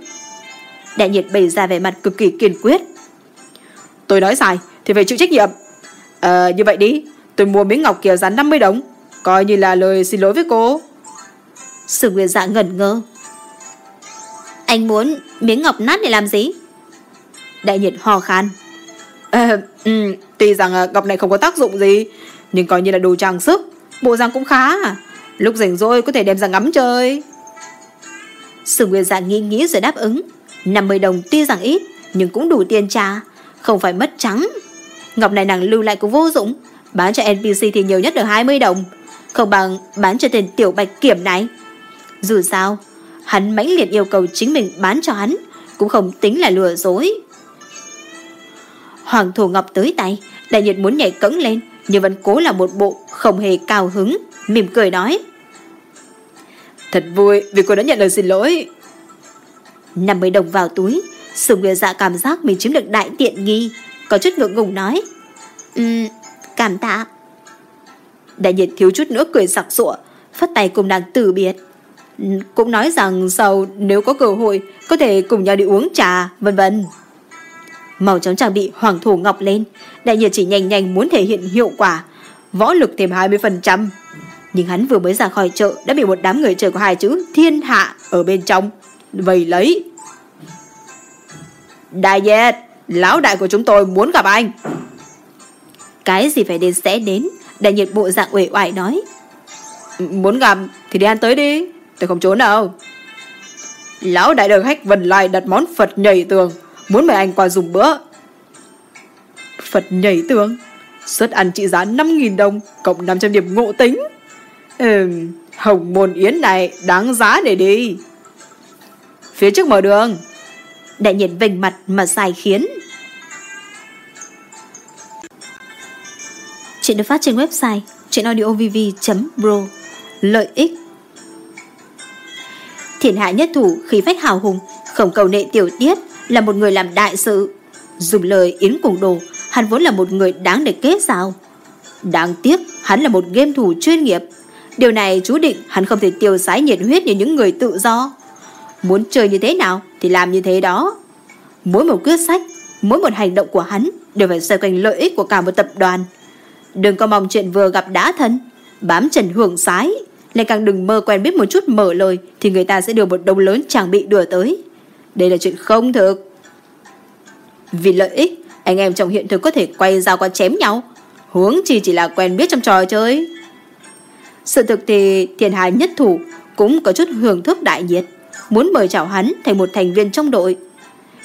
Đại nhiệt bày ra vẻ mặt cực kỳ kiên quyết. Tôi nói sai thì phải chịu trách nhiệm. À, như vậy đi, tôi mua miếng ngọc kia giá 50 đồng. Coi như là lời xin lỗi với cô. Sử Nguyên Dạ ngẩn ngơ. Anh muốn miếng ngọc nát để làm gì? Đại nhiệt hò khan. À, um, tuy rằng à, ngọc này không có tác dụng gì, nhưng coi như là đồ trang sức. Bộ răng cũng khá. Lúc rảnh rỗi có thể đem ra ngắm chơi. Sử Nguyên Dạ nghĩ nghĩ rồi đáp ứng. 50 đồng tuy rằng ít, nhưng cũng đủ tiền trả. Không phải mất trắng. Ngọc này nàng lưu lại cũng vô dụng. Bán cho NPC thì nhiều nhất được 20 đồng. Không bằng bán cho tên tiểu bạch kiểm này. Dù sao, hắn mãnh liệt yêu cầu chính mình bán cho hắn, cũng không tính là lừa dối. Hoàng Thổ Ngọc tới tay, đại nhiệt muốn nhảy cẫng lên, nhưng vẫn cố là một bộ không hề cao hứng, mỉm cười nói. Thật vui vì cô đã nhận lời xin lỗi. 50 đồng vào túi, Sử Nguyệt Dạ cảm giác mình chiếm được đại tiện nghi, có chút ngượng ngùng nói. Um, cảm tạ. Đại nhiệt thiếu chút nữa cười sặc sụa, phát tay cùng nàng từ biệt. Cũng nói rằng sau nếu có cơ hội có thể cùng nhau đi uống trà, vân vân. Màu chóng trang bị hoàng thủ ngọc lên, đại nhiệt chỉ nhanh nhanh muốn thể hiện hiệu quả, võ lực thêm 20%. Nhưng hắn vừa mới ra khỏi chợ đã bị một đám người chơi có hai chữ thiên hạ ở bên trong, vây lấy. Đại nhiệt, lão đại của chúng tôi muốn gặp anh. Cái gì phải đến sẽ đến, đại nhiệt bộ dạng uể oải nói. Muốn gặp thì đi ăn tới đi, tôi không trốn đâu. Lão đại được khách Vân Lai đặt món Phật nhảy tường, muốn mời anh qua dùng bữa. Phật nhảy tường, suất ăn trị giá 5.000 đồng, cộng 500 điểm ngộ tính. Ừm, hồng môn yến này đáng giá để đi. Phía trước mở đường. Đại nhiệt vành mặt mà sai khiến. Chuyện được phát trên website chuyenaudiovv.pro Lợi ích. Thiền hạ nhất thủ khí phách hào hùng Không cầu nệ tiểu tiết Là một người làm đại sự. Dùng lời yến cùng đồ, Hắn vốn là một người đáng để kết giao. Đáng tiếc, hắn là một game thủ chuyên nghiệp. Điều này chú định hắn không thể tiêu sái nhiệt huyết như những người tự do. Muốn chơi như thế nào thì làm như thế đó. Mỗi một quyết sách, Mỗi một hành động của hắn Đều phải xoay quanh lợi ích của cả một tập đoàn. Đừng có mong chuyện vừa gặp đã thân Bám trần hưởng sái, Lại càng đừng mơ quen biết một chút mở lời Thì người ta sẽ đưa một đông lớn chẳng bị đưa tới. Đây là chuyện không thực. Vì lợi ích, Anh em trong hiện thực có thể quay ra qua chém nhau. Huống chỉ chỉ là quen biết trong trò chơi. Sự thực thì Thiền hài nhất thủ Cũng có chút hưởng thức đại nhiệt. Muốn mời chào hắn thành một thành viên trong đội.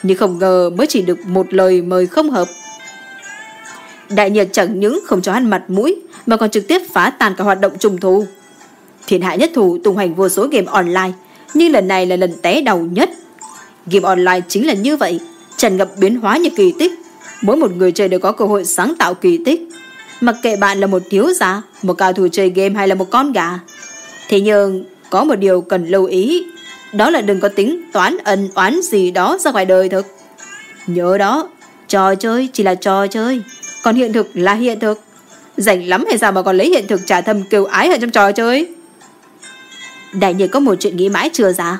Nhưng không ngờ mới chỉ được một lời mời không hợp. Đại nhiệt chẳng những không cho hắn mặt mũi, Mà còn trực tiếp phá tan cả hoạt động trùng thu Thiên hạ nhất thủ tung hành vô số game online, Nhưng lần này là lần té đầu nhất. Game online chính là như vậy, Tràn ngập biến hóa như kỳ tích. Mỗi một người chơi đều có cơ hội sáng tạo kỳ tích. Mặc kệ bạn là một thiếu gia, Một cao thủ chơi game hay là một con gà, Thế nhưng có một điều cần lưu ý. Đó là đừng có tính toán ân oán gì đó ra ngoài đời thực. Nhớ đó, Trò chơi chỉ là trò chơi, Còn hiện thực là hiện thực. Rảnh lắm hay sao mà còn lấy hiện thực trả thâm kêu ái ở trong trò chơi? Đại nhiệt có một chuyện nghĩ mãi chưa ra.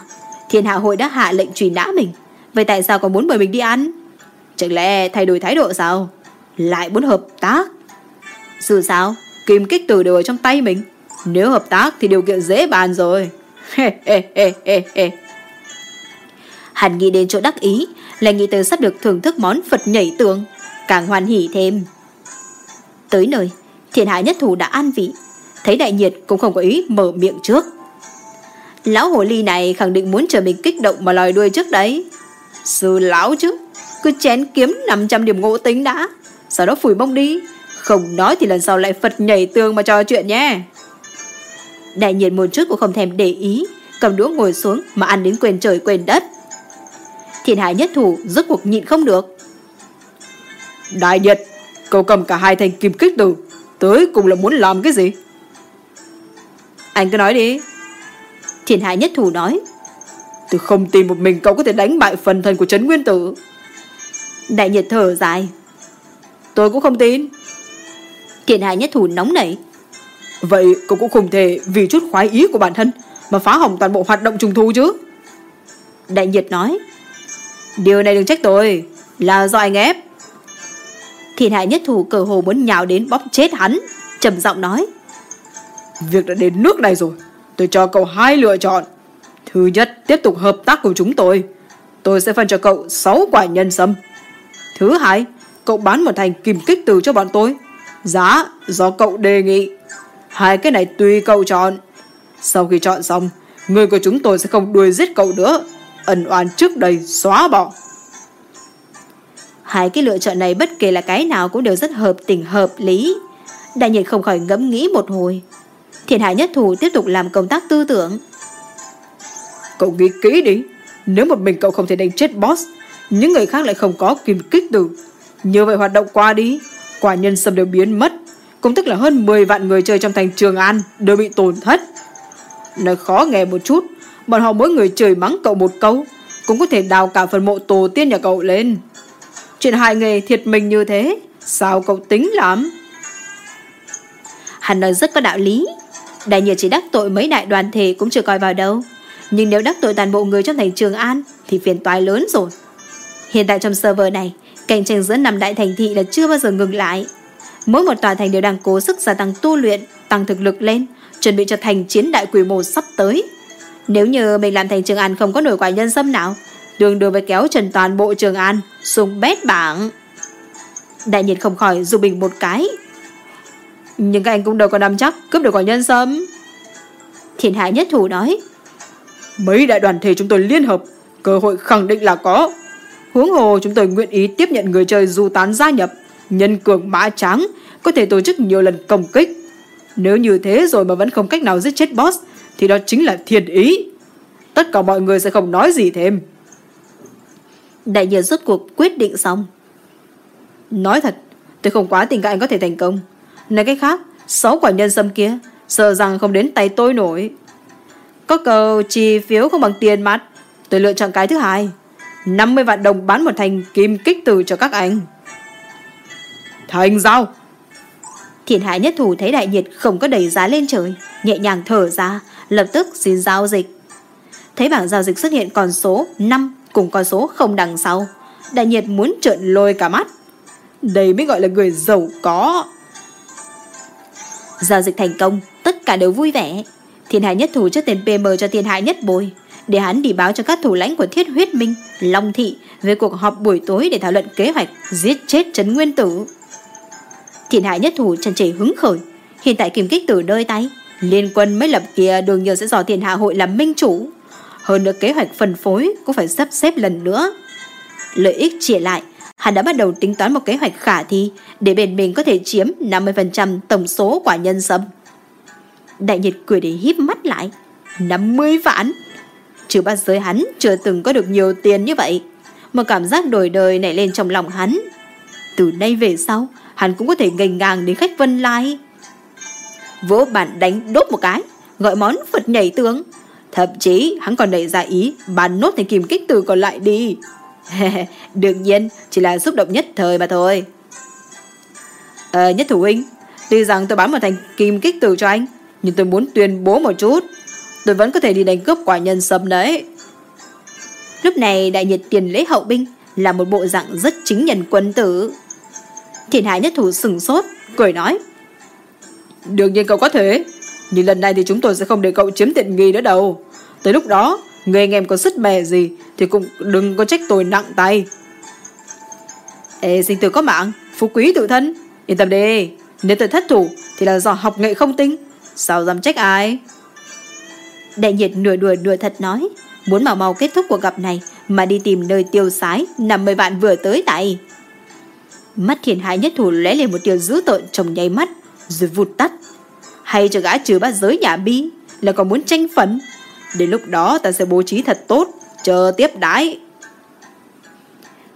Thiên hạ hội đã hạ lệnh truy nã mình. Vậy tại sao còn muốn mời mình đi ăn? Chẳng lẽ thay đổi thái độ sao? Lại muốn hợp tác? Dù sao, Kim kích tử đều ở trong tay mình. Nếu hợp tác thì điều kiện dễ bàn rồi. [laughs] Hắn nghĩ đến chỗ đắc ý, Lại nghĩ tới sắp được thưởng thức món Phật nhảy tường. Càng hoan hỉ thêm. Tới nơi, Thiên hạ nhất thủ đã an vị. Thấy đại nhiệt cũng không có ý mở miệng trước. Lão hồ ly này khẳng định muốn chờ mình kích động mà lòi đuôi trước đấy. Sư lão chứ, Cứ chén kiếm 500 điểm ngộ tính đã. Sau đó phủi bông đi, Không nói thì lần sau lại Phật nhảy tường mà trò chuyện nhé. Đại nhiệt một chút cũng không thèm để ý. Cầm đũa ngồi xuống mà ăn đến quên trời quên đất. Thiên hải nhất thủ rốt cuộc nhịn không được. Đại nhiệt Cậu cầm cả hai thanh kim kích từ Tới cùng là muốn làm cái gì? Anh cứ nói đi. Thiên hải nhất thủ nói. Tôi không tin một mình cậu có thể đánh bại phần thân của Trấn Nguyên Tử. Đại nhiệt thở dài. Tôi cũng không tin. Thiên hải nhất thủ nóng nảy Vậy cậu cũng không thể vì chút khoái ý của bản thân Mà phá hỏng toàn bộ hoạt động trùng thu chứ? Đại nhiệt nói Điều này đừng trách tôi Là do anh ép. Thiên hải nhất thủ cờ hồ muốn nhào đến bóp chết hắn trầm giọng nói Việc đã đến nước này rồi Tôi cho cậu hai lựa chọn. Thứ nhất tiếp tục hợp tác cùng chúng tôi. Tôi sẽ phân cho cậu 6 quả nhân sâm. Thứ hai Cậu bán một thành kim kích từ cho bọn tôi. Giá do cậu đề nghị Hai cái này tùy cậu chọn. Sau khi chọn xong Người của chúng tôi sẽ không đuổi giết cậu nữa. Ẩn oan trước đây xóa bỏ. Hai cái lựa chọn này bất kể là cái nào cũng đều rất hợp tình hợp lý. Đại nhiên không khỏi ngẫm nghĩ một hồi. Thiền hải nhất thủ tiếp tục làm công tác tư tưởng. Cậu nghĩ kỹ đi. Nếu một mình cậu không thể đánh chết boss Những người khác lại không có kim kích từ Như vậy hoạt động qua đi Quả nhân sâm đều biến mất cũng tức là hơn 10 vạn người chơi trong thành Trường An Đều bị tổn thất. Nói khó nghe một chút, Bọn họ mỗi người trời mắng cậu một câu, Cũng có thể đào cả phần mộ tổ tiên nhà cậu lên. Chuyện hại nghề thiệt mình như thế, Sao cậu tính lắm Hắn nói rất có đạo lý. Đại nhiệt chỉ đắc tội mấy đại đoàn thể Cũng chưa coi vào đâu. Nhưng nếu đắc tội toàn bộ người trong thành Trường An, Thì phiền toái lớn rồi. Hiện tại trong server này, Cạnh tranh giữa năm đại thành thị là chưa bao giờ ngừng lại. Mỗi một tòa thành đều đang cố sức gia tăng tu luyện, Tăng thực lực lên, Chuẩn bị cho thành chiến đại quy mô sắp tới. Nếu như mình làm thành Trường An không có nổi quả nhân sâm nào, Đường đường với kéo trần toàn bộ Trường An Xuống bét bảng. Đại nhiệt không khỏi dù bình một cái. Nhưng các anh cũng đâu có nắm chắc Cướp được quả nhân sâm. Thiên hạ nhất thủ nói, Mấy đại đoàn thể chúng tôi liên hợp, Cơ hội khẳng định là có. Huống hồ chúng tôi nguyện ý tiếp nhận người chơi du tán gia nhập. Nhân cường mã trắng Có thể tổ chức nhiều lần công kích. Nếu như thế rồi mà vẫn không cách nào giết chết boss Thì đó chính là thiên ý. Tất cả mọi người sẽ không nói gì thêm. Đại nhiên rốt cuộc quyết định xong. Nói thật Tôi không quá tin các anh có thể thành công. Nói cách khác Sáu quả nhân sâm kia Sợ rằng không đến tay tôi nổi. Có cầu chi phiếu không bằng tiền mặt. Tôi lựa chọn cái thứ hai. 50 vạn đồng bán một thành kim kích từ cho các anh Thành giao. Thiền hải nhất thủ thấy đại nhiệt không có đẩy giá lên trời Nhẹ nhàng thở ra Lập tức xin giao dịch. Thấy bảng giao dịch xuất hiện con số 5 Cùng con số không đằng sau Đại nhiệt muốn trợn lôi cả mắt. Đây mới gọi là người giàu có. Giao dịch thành công Tất cả đều vui vẻ. Thiên hải nhất thủ cho tiền PM cho thiên hải nhất bồi Để hắn đi báo cho các thủ lãnh của thiết huyết minh Long thị Về cuộc họp buổi tối để thảo luận kế hoạch Giết chết Trấn Nguyên Tử Thiên hạ nhất thủ chân trề hứng khởi Hiện tại kim kích tử nơi tay Liên quân mới lập kia đương nhiên sẽ dò thiên hạ hội làm minh chủ hơn nữa kế hoạch phân phối cũng phải sắp xếp lần nữa Lợi ích chia lại, hắn đã bắt đầu tính toán một kế hoạch khả thi để bên mình có thể chiếm 50% tổng số quả nhân sâm. Đại nhiệt cười để híp mắt lại. 50 vạn! Chứ bắt giới hắn chưa từng có được nhiều tiền như vậy. Một cảm giác đổi đời nảy lên trong lòng hắn. Từ nay về sau, hắn cũng có thể ngành ngang đến khách vân lai. Vỗ bản đánh đốt một cái, gọi món Phật nhảy tướng. Thậm chí hắn còn đẩy ra ý bán nốt thành kìm kích từ còn lại đi. [laughs] Đương nhiên, chỉ là xúc động nhất thời mà thôi. À, nhất thủ huynh, tuy rằng tôi bán một thành kim kích từ cho anh, nhưng tôi muốn tuyên bố một chút. Tôi vẫn có thể đi đánh cướp quả nhân sâm đấy. Lúc này đại nhiệt tiền lễ hậu binh là một bộ dạng rất chính nhân quân tử. Thiên hạ nhất thủ sừng sốt, cười nói. Đương nhiên cậu có thể, nhưng lần này thì chúng tôi sẽ không để cậu chiếm tiện nghi nữa đâu. Tới lúc đó, người anh em có sức bè gì thì cũng đừng có trách tôi nặng tay. Ê, sinh tử có mạng, phú quý tự thân. Yên tâm đi, nếu tôi thất thủ thì là do học nghệ không tinh. Sao dám trách ai? Đại nhiệt nửa đùa nửa thật nói, muốn mau mau kết thúc cuộc gặp này mà đi tìm nơi tiêu sái 50 vạn vừa tới tại. Mắt thiền hại nhất thủ lóe lên một tia dữ tợn trong nháy mắt, rồi vụt tắt. Hay cho gã trừ bát giới nhà bi là còn muốn tranh phấn. Đến lúc đó ta sẽ bố trí thật tốt, chờ tiếp đái.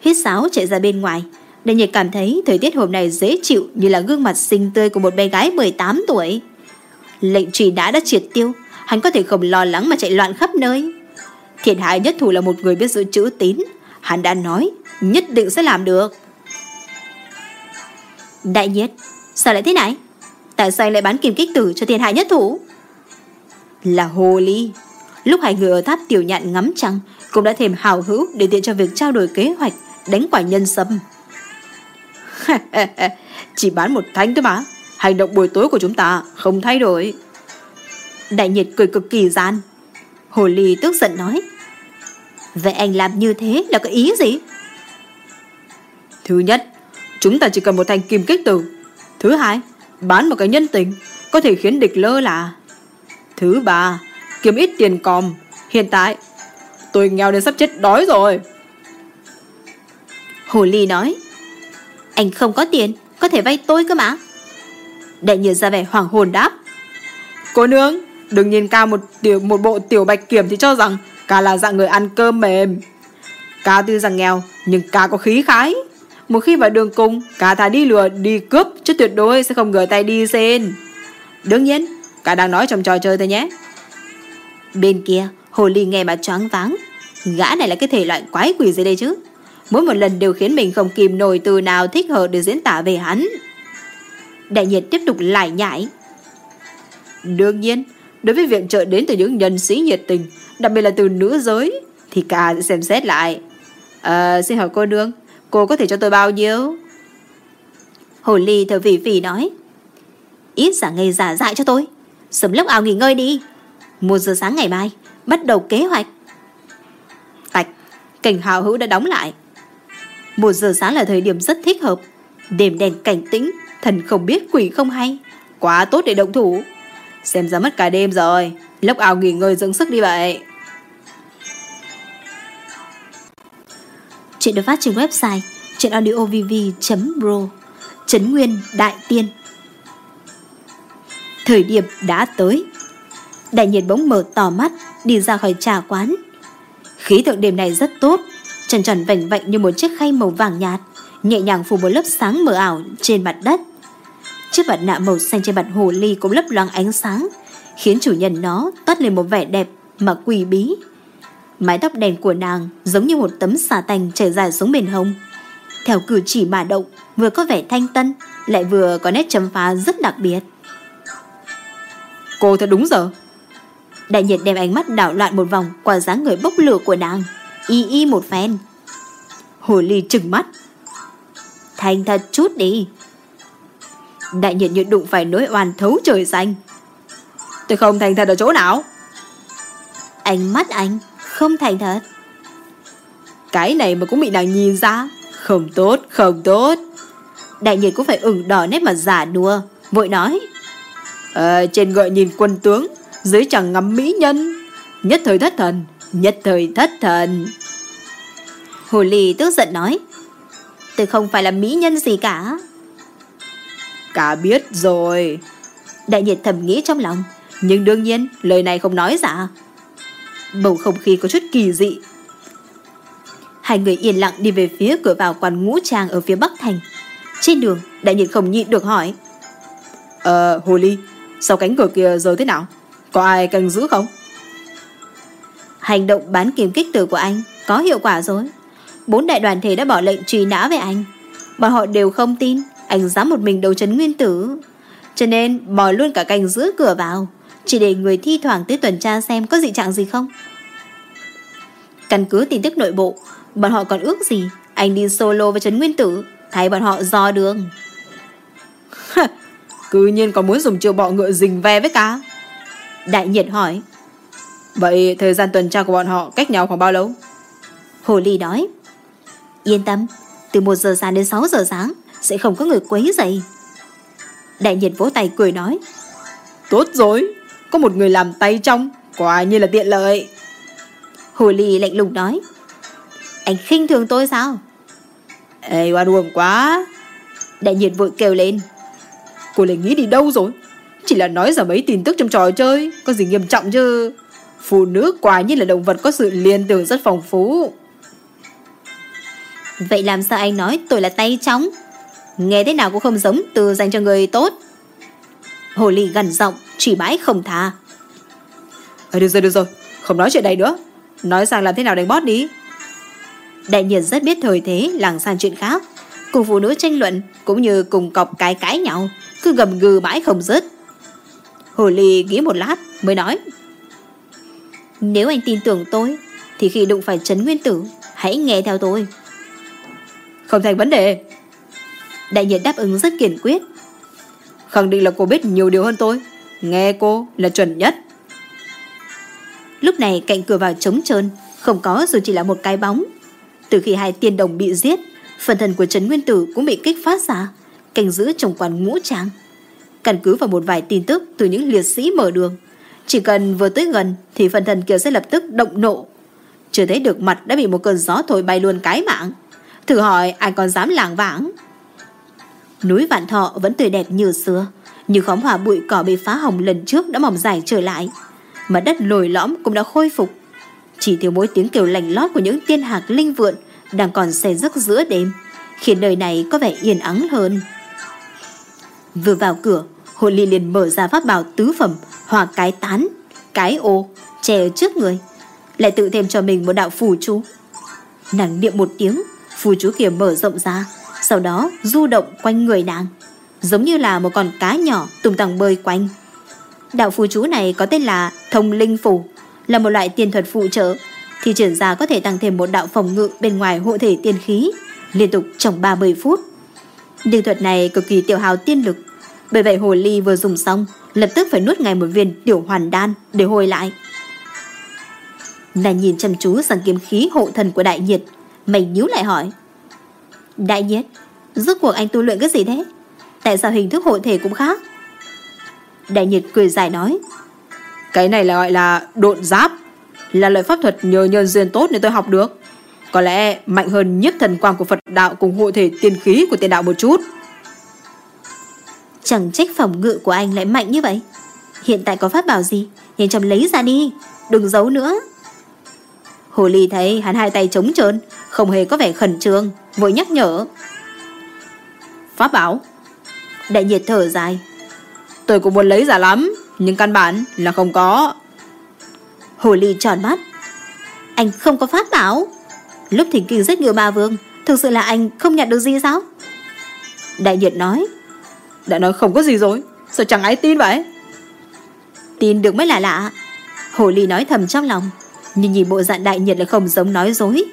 Hít sáo chạy ra bên ngoài, Đại nhiệt cảm thấy thời tiết hôm nay dễ chịu như là gương mặt xinh tươi của một bé gái 18 tuổi. Lệnh truy đã đã triệt tiêu, hắn có thể không lo lắng mà chạy loạn khắp nơi. Thiện hại nhất thủ là một người biết giữ chữ tín, hắn đã nói nhất định sẽ làm được. Đại nhiệt, sao lại thế này? Tại sao anh lại bán kim kích tử cho thiện hại nhất thủ? Là hồ ly. Lúc hai người ở tháp tiểu nhạn ngắm trăng cũng đã thêm hào hữu để tiện cho việc trao đổi kế hoạch đánh quả nhân sâm. [laughs] Chỉ bán một thanh thôi mà. Hành động buổi tối của chúng ta không thay đổi. Đại nhiệt cười cực kỳ gian. Hồ ly tức giận nói. Vậy anh làm như thế là có ý gì? Thứ nhất, chúng ta chỉ cần một thanh kim kích tử. Thứ hai, bán một cái nhân tình có thể khiến địch lơ là. Thứ ba, kiếm ít tiền còm. Hiện tại, tôi nghèo đến sắp chết đói rồi. Hồ ly nói. Anh không có tiền, có thể vay tôi cơ mà. Đại nhiệt ra vẻ hoàng hồn đáp. Cô nương, đừng nhìn ca một tiểu một bộ tiểu bạch kiểm thì cho rằng ca là dạng người ăn cơm mềm. Ca tuy rằng nghèo, nhưng ca có khí khái. Một khi vào đường cùng, cả thà đi lừa, đi cướp, chứ tuyệt đối sẽ không gửi tay đi xin. Đương nhiên, cả đang nói trong trò chơi thôi nhé. Bên kia, hồ ly nghe mà choáng váng. Gã này là cái thể loại quái quỷ gì đây chứ? Mỗi một lần đều khiến mình không kìm nổi từ nào thích hợp để diễn tả về hắn. Đại nhiệt tiếp tục lại nhảy. Đương nhiên, đối với viện trợ đến từ những nhân sĩ nhiệt tình, đặc biệt là từ nữ giới, thì cả sẽ xem xét lại. À, xin hỏi cô đương, cô có thể cho tôi bao nhiêu? Hồ ly thở vỉ vỉ nói. Ít giả ngây giả dại cho tôi. Sớm lúc ảo nghỉ ngơi đi. Một giờ sáng ngày mai, bắt đầu kế hoạch. Tạch, cảnh hào hữu đã đóng lại. Một giờ sáng là thời điểm rất thích hợp. Đêm đèn cảnh tĩnh, thần không biết quỷ không hay. Quá tốt để động thủ. Xem ra mất cả đêm rồi. Lúc ảo nghỉ ngơi dưỡng sức đi vậy. Chuyện được phát trên website chuyenaudiovv.pro Trấn Nguyên, Đại Tiên. Thời điểm đã tới. Đại nhiệt bỗng mở tỏ mắt, Đi ra khỏi trà quán. Khí tượng đêm này rất tốt, Trần trần vảnh vạnh như một chiếc khay màu vàng nhạt, Nhẹ nhàng phủ một lớp sáng mờ ảo trên mặt đất. Chiếc mặt nạ màu xanh trên mặt hồ ly cũng lấp loáng ánh sáng, Khiến chủ nhân nó toát lên một vẻ đẹp mà quỷ bí. Mái tóc đen của nàng giống như một tấm xà tành chảy dài xuống bên hông. Theo cử chỉ mà động Vừa có vẻ thanh tân Lại vừa có nét chấm phá rất đặc biệt. Cô thật đúng giờ. Đại nhiệt đem ánh mắt đảo loạn một vòng Qua dáng người bốc lửa của nàng Y y một phen. Hồ ly trừng mắt. Thành thật chút đi. Đại nhiệt như đụng phải nỗi oan thấu trời xanh. Tôi không thành thật ở chỗ nào. Ánh mắt anh không thành thật Cái này mà cũng bị nàng nhìn ra Không tốt không tốt Đại nhiệt cũng phải ửng đỏ nét mà giả đùa Vội nói à, Trên gợi nhìn quân tướng Dưới chẳng ngắm mỹ nhân Nhất thời thất thần Nhất thời thất thần Hồ Ly tức giận nói. Tôi không phải là mỹ nhân gì cả. Cả biết rồi. Đại nhiệt thầm nghĩ trong lòng. Nhưng đương nhiên lời này không nói ra. Bầu không khí có chút kỳ dị. Hai người yên lặng đi về phía cửa vào quán ngũ trang ở phía Bắc Thành. Trên đường, đại nhiệt không nhịn được hỏi. Ờ, Hồ Ly, sau cánh cửa kia giờ thế nào? Có ai canh giữ không? Hành động bán kiếm kích tử của anh có hiệu quả rồi. Bốn đại đoàn thể đã bỏ lệnh truy nã về anh. Bọn họ đều không tin anh dám một mình đấu chấn nguyên tử. Cho nên bỏ luôn cả canh giữ cửa vào, chỉ để người thi thoảng tới tuần tra xem có dị trạng gì không. Căn cứ tin tức nội bộ, bọn họ còn ước gì anh đi solo với trấn nguyên tử, thay bọn họ do đường. Cứ nhiên còn muốn dùng chiêu bọ ngựa rình ve với cá. Đại nhiệt hỏi. Vậy thời gian tuần tra của bọn họ cách nhau khoảng bao lâu? Hồ Ly nói. Yên tâm, từ 1 giờ sáng đến 6 giờ sáng sẽ không có người quấy dậy. Đại nhiệt vỗ tay cười nói. Tốt rồi, có một người làm tay trong, quả như là tiện lợi. Hồ Ly lạnh lùng nói. Anh khinh thường tôi sao? Ê, oan uổng quá. Đại nhiệt vội kêu lên. Cô lại nghĩ đi đâu rồi? Chỉ là nói ra mấy tin tức trong trò chơi, có gì nghiêm trọng chứ? Phụ nữ quả như là động vật có sự liên tưởng rất phong phú. Vậy làm sao anh nói tôi là tay trống? Nghe thế nào cũng không giống từ dành cho người tốt. Hồ ly gần giọng, chỉ mãi không tha. À, được rồi, được rồi, không nói chuyện này nữa. Nói rằng làm thế nào đánh bót đi. Đại nhiên rất biết thời thế làng sang chuyện khác. Cùng phụ nữ tranh luận cũng như cùng cọc cái cãi nhau, cứ gầm gừ mãi không dứt. Hồ ly nghĩ một lát mới nói. Nếu anh tin tưởng tôi, thì khi đụng phải Trấn Nguyên Tử, hãy nghe theo tôi. Không thành vấn đề. Đại nhiệt đáp ứng rất kiên quyết. Khẳng định là cô biết nhiều điều hơn tôi. Nghe cô là chuẩn nhất. Lúc này cạnh cửa vào trống trơn, không có dù chỉ là một cái bóng. Từ khi hai tiên đồng bị giết, phần thần của Trấn Nguyên Tử cũng bị kích phát ra, canh giữ trong quán ngũ trang. Căn cứ vào một vài tin tức từ những liệt sĩ mở đường, chỉ cần vừa tới gần thì phần thần kia sẽ lập tức động nộ. Chưa thấy được mặt đã bị một cơn gió thổi bay luôn cái mạng. Thử hỏi ai còn dám làng vãng. Núi Vạn Thọ vẫn tươi đẹp như xưa, nhưng khóm hòa bụi cỏ bị phá hỏng lần trước đã mỏng dài trở lại. Mặt đất lồi lõm cũng đã khôi phục. Chỉ thiếu mỗi tiếng kêu lành lót của những tiên hạc linh vượn đang còn xe giấc giữa đêm, khiến nơi này có vẻ yên ắng hơn. Vừa vào cửa, Hồ Ly liền mở ra pháp bảo tứ phẩm, hòa cái tán, cái ô, che ở trước người, lại tự thêm cho mình một đạo phù chú. Nàng niệm một tiếng, phù chú kia mở rộng ra, sau đó du động quanh người nàng, giống như là một con cá nhỏ tung tăng bơi quanh. Đạo phù chú này có tên là Thông Linh Phù, là một loại tiên thuật phụ trợ, thì chuyển ra có thể tăng thêm một đạo phòng ngự bên ngoài hộ thể tiên khí, liên tục trong 30 phút. Nhưng thuật này cực kỳ tiêu hao tiên lực, bởi vậy hồ ly vừa dùng xong, lập tức phải nuốt ngay một viên tiểu hoàn đan để hồi lại. Nàng nhìn chăm chú sang kiếm khí hộ thần của đại nhiệt, mày nhíu lại hỏi. Đại nhiệt, rốt cuộc anh tu luyện cái gì thế? Tại sao hình thức hộ thể cũng khác? Đại nhiệt cười dài nói. Cái này là gọi là độn giáp, là loại pháp thuật nhờ nhân duyên tốt nên tôi học được. Có lẽ mạnh hơn nhiếp thần quang của Phật đạo cùng hộ thể tiên khí của tiên đạo một chút. Chẳng trách phòng ngự của anh lại mạnh như vậy. Hiện tại có pháp bảo gì? Nhanh chóng lấy ra đi, đừng giấu nữa. Hồ Ly thấy hắn hai tay trống trơn, không hề có vẻ khẩn trương, vội nhắc nhở. Pháp bảo? Đại nhiệt thở dài. Tôi cũng muốn lấy giả lắm, nhưng căn bản là không có. Hồ Ly tròn mắt. Anh không có pháp bảo? Lúc thỉnh kinh giết ngựa ba vương, thực sự là anh không nhận được gì sao? Đại nhiệt nói. Đã nói không có gì rồi, sao chẳng ai tin vậy? Tin được mới là lạ. Hồ Ly nói thầm trong lòng, nhưng nhìn bộ dạng đại nhiệt là không giống nói dối.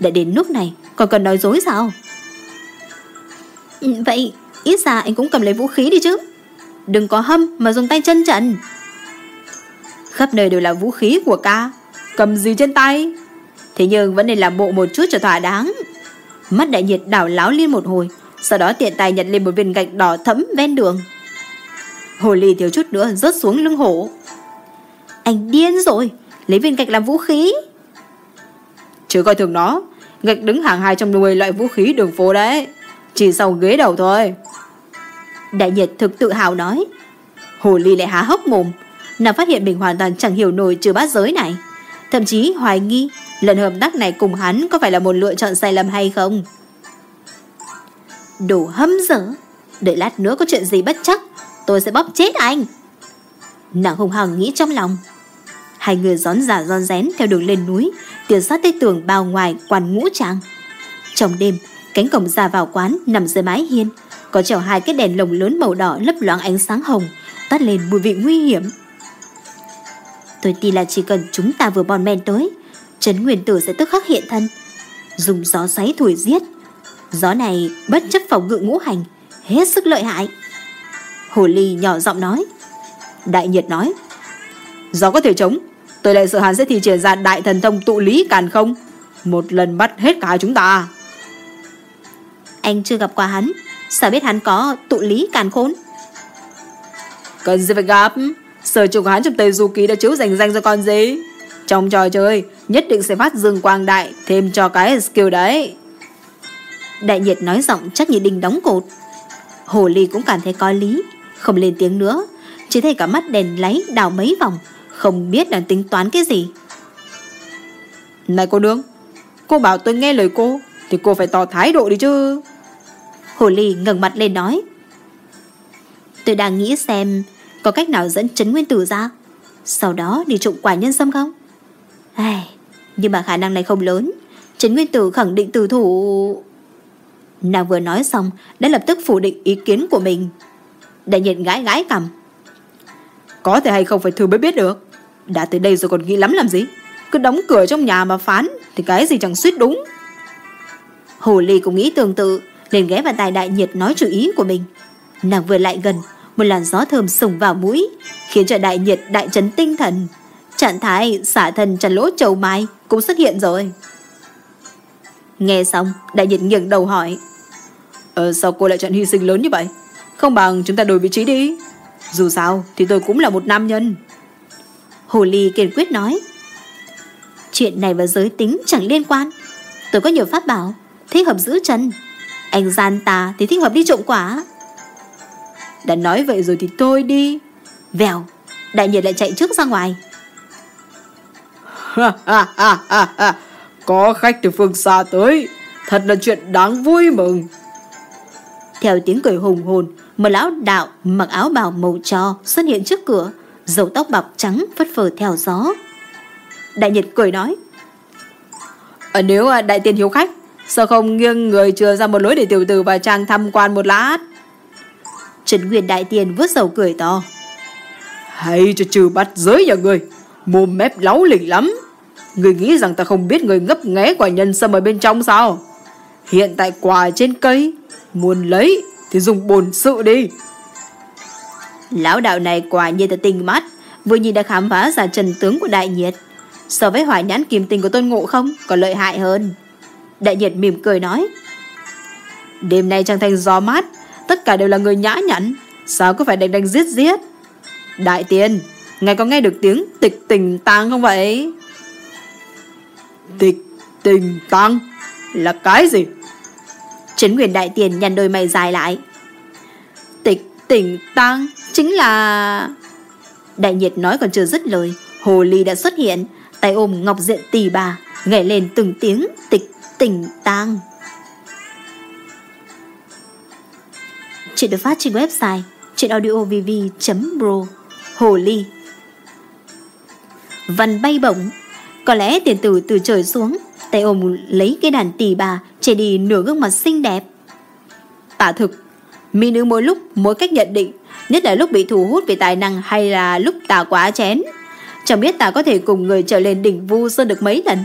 Đã đến lúc này, còn cần nói dối sao? Ừ, vậy, ít ra anh cũng cầm lấy vũ khí đi chứ. Đừng có hâm mà dùng tay chân trận. Khắp nơi đều là vũ khí của ca, cầm gì trên tay? Thế nhưng vẫn nên làm bộ một chút cho thỏa đáng. Mắt đại nhiệt đảo láo liên một hồi, sau đó tiện tay nhặt lên một viên gạch đỏ thẫm ven đường. Hồ ly thiếu chút nữa rớt xuống lưng hổ. Anh điên rồi, lấy viên gạch làm vũ khí. Chứ coi thường nó, Gạch đứng hàng hai trong 10 loại vũ khí đường phố đấy. Chỉ sau ghế đầu thôi. Đại nhiệt thực tự hào nói. Hồ ly lại há hốc mồm. Nàng phát hiện mình hoàn toàn chẳng hiểu nổi trừ bát giới này. Thậm chí hoài nghi lần hợp tác này cùng hắn có phải là một lựa chọn sai lầm hay không. Đồ hâm dở. Đợi lát nữa có chuyện gì bất chắc, tôi sẽ bóp chết anh. Nàng hùng hằng nghĩ trong lòng. Hai người gión giả gión rén theo đường lên núi, tiến sát tới tường bao ngoài quan ngũ trang. Trong đêm, cánh cổng ra vào quán nằm dưới mái hiên, có treo hai cái đèn lồng lớn màu đỏ lấp loáng ánh sáng hồng, tắt lên mùi vị nguy hiểm. Tôi tin là chỉ cần chúng ta vừa bòn men tới, Trấn Nguyên Tử sẽ tức khắc hiện thân, dùng gió xoáy thổi giết. Gió này bất chấp phòng ngự ngũ hành, hết sức lợi hại. Hồ Ly nhỏ giọng nói. Đại nhiệt nói. Gió có thể chống, tôi lại sợ hắn sẽ thi triển ra đại thần thông tụ lý càn không. Một lần bắt hết cả chúng ta. Anh chưa gặp qua hắn, sao biết hắn có tụ lý càn khôn? Cần gì phải gặp, sở của hắn trong Tây Du Ký đã chiếu dành danh cho con gì. Trong trò chơi, nhất định sẽ phát dương quang đại, thêm cho cái skill đấy. Đại nhiệt nói giọng chắc như đinh đóng cột. Hồ Ly cũng cảm thấy có lý, không lên tiếng nữa, chỉ thấy cả mắt đèn láy đào mấy vòng, không biết đang tính toán cái gì. Này cô nương, cô bảo tôi nghe lời cô, thì cô phải tỏ thái độ đi chứ. Hồ Ly ngẩng mặt lên nói. Tôi đang nghĩ xem có cách nào dẫn Trấn Nguyên Tử ra, sau đó đi trụng quả nhân sâm không? Ai, nhưng mà khả năng này không lớn, Trấn Nguyên Tử khẳng định từ thủ... Nàng vừa nói xong đã lập tức phủ định ý kiến của mình. Đại nhiệt gái gái cầm. Có thể hay không phải thử mới biết được. Đã tới đây rồi còn nghĩ lắm làm gì? Cứ đóng cửa trong nhà mà phán thì cái gì chẳng suýt đúng. Hồ Ly cũng nghĩ tương tự liền ghé vào tai đại nhiệt nói chủ ý của mình. Nàng vừa lại gần một làn gió thơm sùng vào mũi khiến cho đại nhiệt đại chấn tinh thần. Trạng thái xả thần trần lỗ trầu mai cũng xuất hiện rồi. Nghe xong, đại nhiệt nghiêng đầu hỏi. Ờ, sao cô lại chọn hy sinh lớn như vậy? Không bằng chúng ta đổi vị trí đi. Dù sao thì tôi cũng là một nam nhân. Hồ Ly kiên quyết nói. Chuyện này và giới tính chẳng liên quan. Tôi có nhiều pháp bảo, thích hợp giữ chân. Anh gian tà thì thích hợp đi trộm quả. Đã nói vậy rồi thì tôi đi. Vèo, đại nhiệt lại chạy trước ra ngoài. Có khách từ phương xa tới, thật là chuyện đáng vui mừng. Theo tiếng cười hùng hồn, một lão đạo mặc áo bào màu cho xuất hiện trước cửa, dầu tóc bạc trắng phất phơ theo gió. Đại nhiệt cười nói. À, nếu đại tiên hiếu khách, sao không nghiêng người chừa ra một lối để tiểu tử và chàng tham quan một lát? Trần Nguyên đại tiên vớt dầu cười to. Hay cho trừ bắt giới nhà người, mồm mép láu lỉnh lắm. Người nghĩ rằng ta không biết người ngấp nghé quả nhân sâm ở bên trong sao? Hiện tại quả trên cây, muốn lấy thì dùng bồn sự đi. Lão đạo này quả nhiên là tình mắt, vừa nhìn đã khám phá ra trần tướng của đại nhiệt. So với hỏa nhãn kim tình của tôn ngộ không, còn lợi hại hơn. Đại nhiệt mỉm cười nói. Đêm nay trăng thành gió mát, tất cả đều là người nhã nhặn, sao cứ phải đánh đánh giết giết. Đại tiên, ngài có nghe được tiếng tịch tình tang không vậy? Tịch tình tăng là cái gì? Trấn Nguyên Đại Tiền nhăn đôi mày dài lại. Tịch tỉnh tăng chính là... Đại nhiệt nói còn chưa dứt lời, Hồ Ly đã xuất hiện, tay ôm ngọc diện tỷ bà, nhảy lên từng tiếng tịch tỉnh tang. Chuyện được phát trên website chuyenaudiovv.pro Hồ Ly Văn bay bổng Có lẽ tiền tử từ trời xuống Tay ôm lấy cái đàn tỷ bà Che đi nửa gương mặt xinh đẹp Tả thực Mỹ nữ mỗi lúc, mỗi cách nhận định, Nhất là lúc bị thu hút về tài năng Hay là lúc ta quá chén. Chẳng biết ta có thể cùng người trở lên đỉnh vu sơn được mấy lần.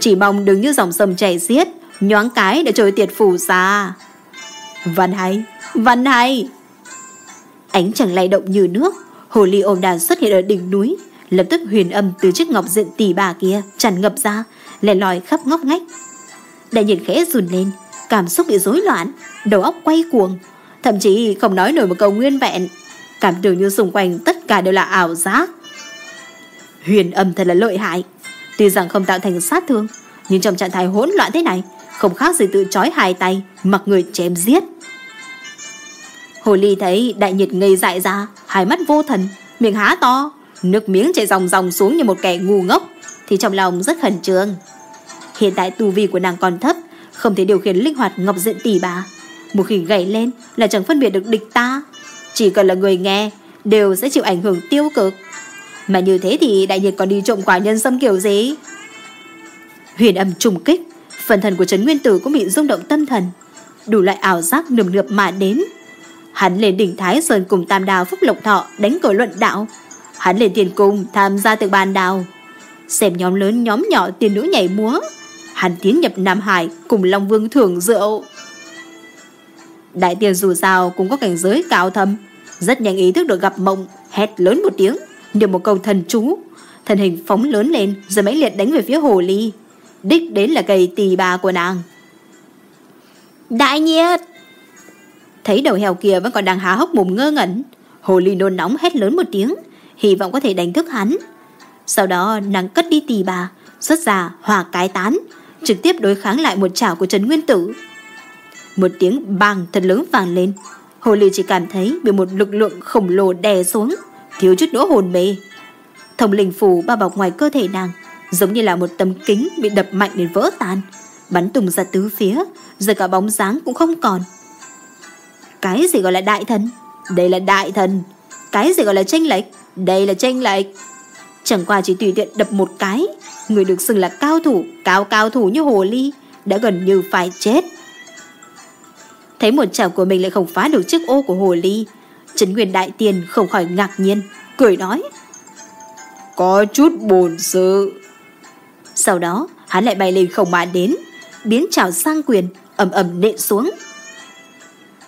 Chỉ mong đừng như dòng sông chảy xiết, Nhoáng cái để trôi tiệt phù xa. Văn hay Văn hay! Ánh chẳng lay động như nước, Hồ ly ôm đàn xuất hiện ở đỉnh núi. Lập tức huyền âm từ chiếc ngọc diện tỷ bà kia Tràn ngập ra, lẻ loi khắp ngóc ngách. Đại nhiệt khẽ run lên, Cảm xúc bị rối loạn, Đầu óc quay cuồng Thậm chí không nói nổi một câu nguyên vẹn Cảm tưởng như xung quanh tất cả đều là ảo giác Huyền âm thật là lợi hại Tuy rằng không tạo thành sát thương Nhưng trong trạng thái hỗn loạn thế này không khác gì tự trói hai tay, mặc người chém giết. Hồ ly thấy đại nhiệt ngây dại ra, hai mắt vô thần, miệng há to, nước miếng chảy ròng ròng xuống như một kẻ ngu ngốc, thì trong lòng rất khẩn trương. Hiện tại tu vi của nàng còn thấp, không thể điều khiển linh hoạt ngọc diện tỷ bà. Một khi gãy lên là chẳng phân biệt được địch ta. Chỉ cần là người nghe, đều sẽ chịu ảnh hưởng tiêu cực. Mà như thế thì đại nhiệt còn đi trộm quả nhân sâm kiểu gì? Huyền âm trùng kích, phần thần của Trấn Nguyên Tử cũng bị rung động tâm thần. Đủ loại ảo giác nườm nượp mà đến. Hắn lên đỉnh Thái Sơn cùng Tam Đào Phúc Lộc Thọ đánh cờ luận đạo. Hắn lên tiền cung tham gia từ bàn đào. Xem nhóm lớn nhóm nhỏ tiền nữ nhảy múa. Hắn tiến nhập Nam Hải cùng Long Vương thưởng rượu. Đại tiền dù sao cũng có cảnh giới cao thâm. Rất nhanh ý thức được gặp mộng, hét lớn một tiếng, niệm một câu thần chú. Thần hình phóng lớn lên rồi mãnh liệt đánh về phía hồ ly. Đích đến là cây tỳ bà của nàng. Đại nhiệt! Thấy đầu heo kia vẫn còn đang há hốc mồm ngơ ngẩn. Hồ ly nôn nóng hét lớn một tiếng, hy vọng có thể đánh thức hắn. Sau đó nàng cất đi tỳ bà, xuất ra hòa cái tán, trực tiếp đối kháng lại một chảo của Trần Nguyên Tử. Một tiếng bang thật lớn vang lên, Hồ Ly chỉ cảm thấy bị một lực lượng khổng lồ đè xuống, thiếu chút nữa hồn mê. Thông linh phù bao bọc ngoài cơ thể nàng, giống như là một tấm kính bị đập mạnh đến vỡ tan, bắn tung ra tứ phía, giờ cả bóng dáng cũng không còn. Cái gì gọi là đại thần? Đây là đại thần. Cái gì gọi là tranh lệch? Đây là tranh lệch. Chẳng qua chỉ tùy tiện đập một cái, người được xưng là cao thủ, cao cao thủ như hồ ly, đã gần như phải chết. Thấy một chảo của mình lại không phá được chiếc ô của hồ ly, Trấn Nguyên Đại Tiền không khỏi ngạc nhiên, cười nói. Có chút bồn sự. Sau đó, hắn lại bay lên không mà đến, biến chảo sang quyền, ầm ầm nện xuống.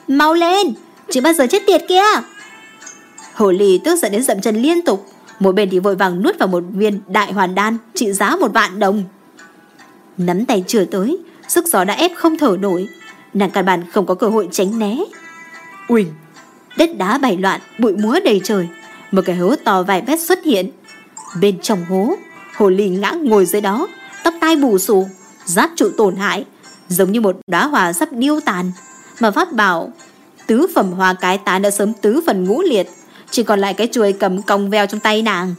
Mau lên, chứ bao giờ chết tiệt kia. Hồ ly tức giận đến dậm chân liên tục, một bên thì vội vàng nuốt vào một viên đại hoàn đan trị giá một vạn đồng. Nắm tay chưa tới, sức gió đã ép không thở nổi, nàng căn bản không có cơ hội tránh né. Uỳnh, đất đá bày loạn, bụi múa đầy trời, một cái hố to vài mét xuất hiện. Bên trong hố, hồ ly ngã ngồi dưới đó, tóc tai bù xù, giáp trụ tổn hại, giống như một đóa hoa sắp điêu tàn, mà pháp bảo tứ phẩm hoa cái tán đã sớm tứ phần ngũ liệt, chỉ còn lại cái chuôi cầm cong veo trong tay nàng.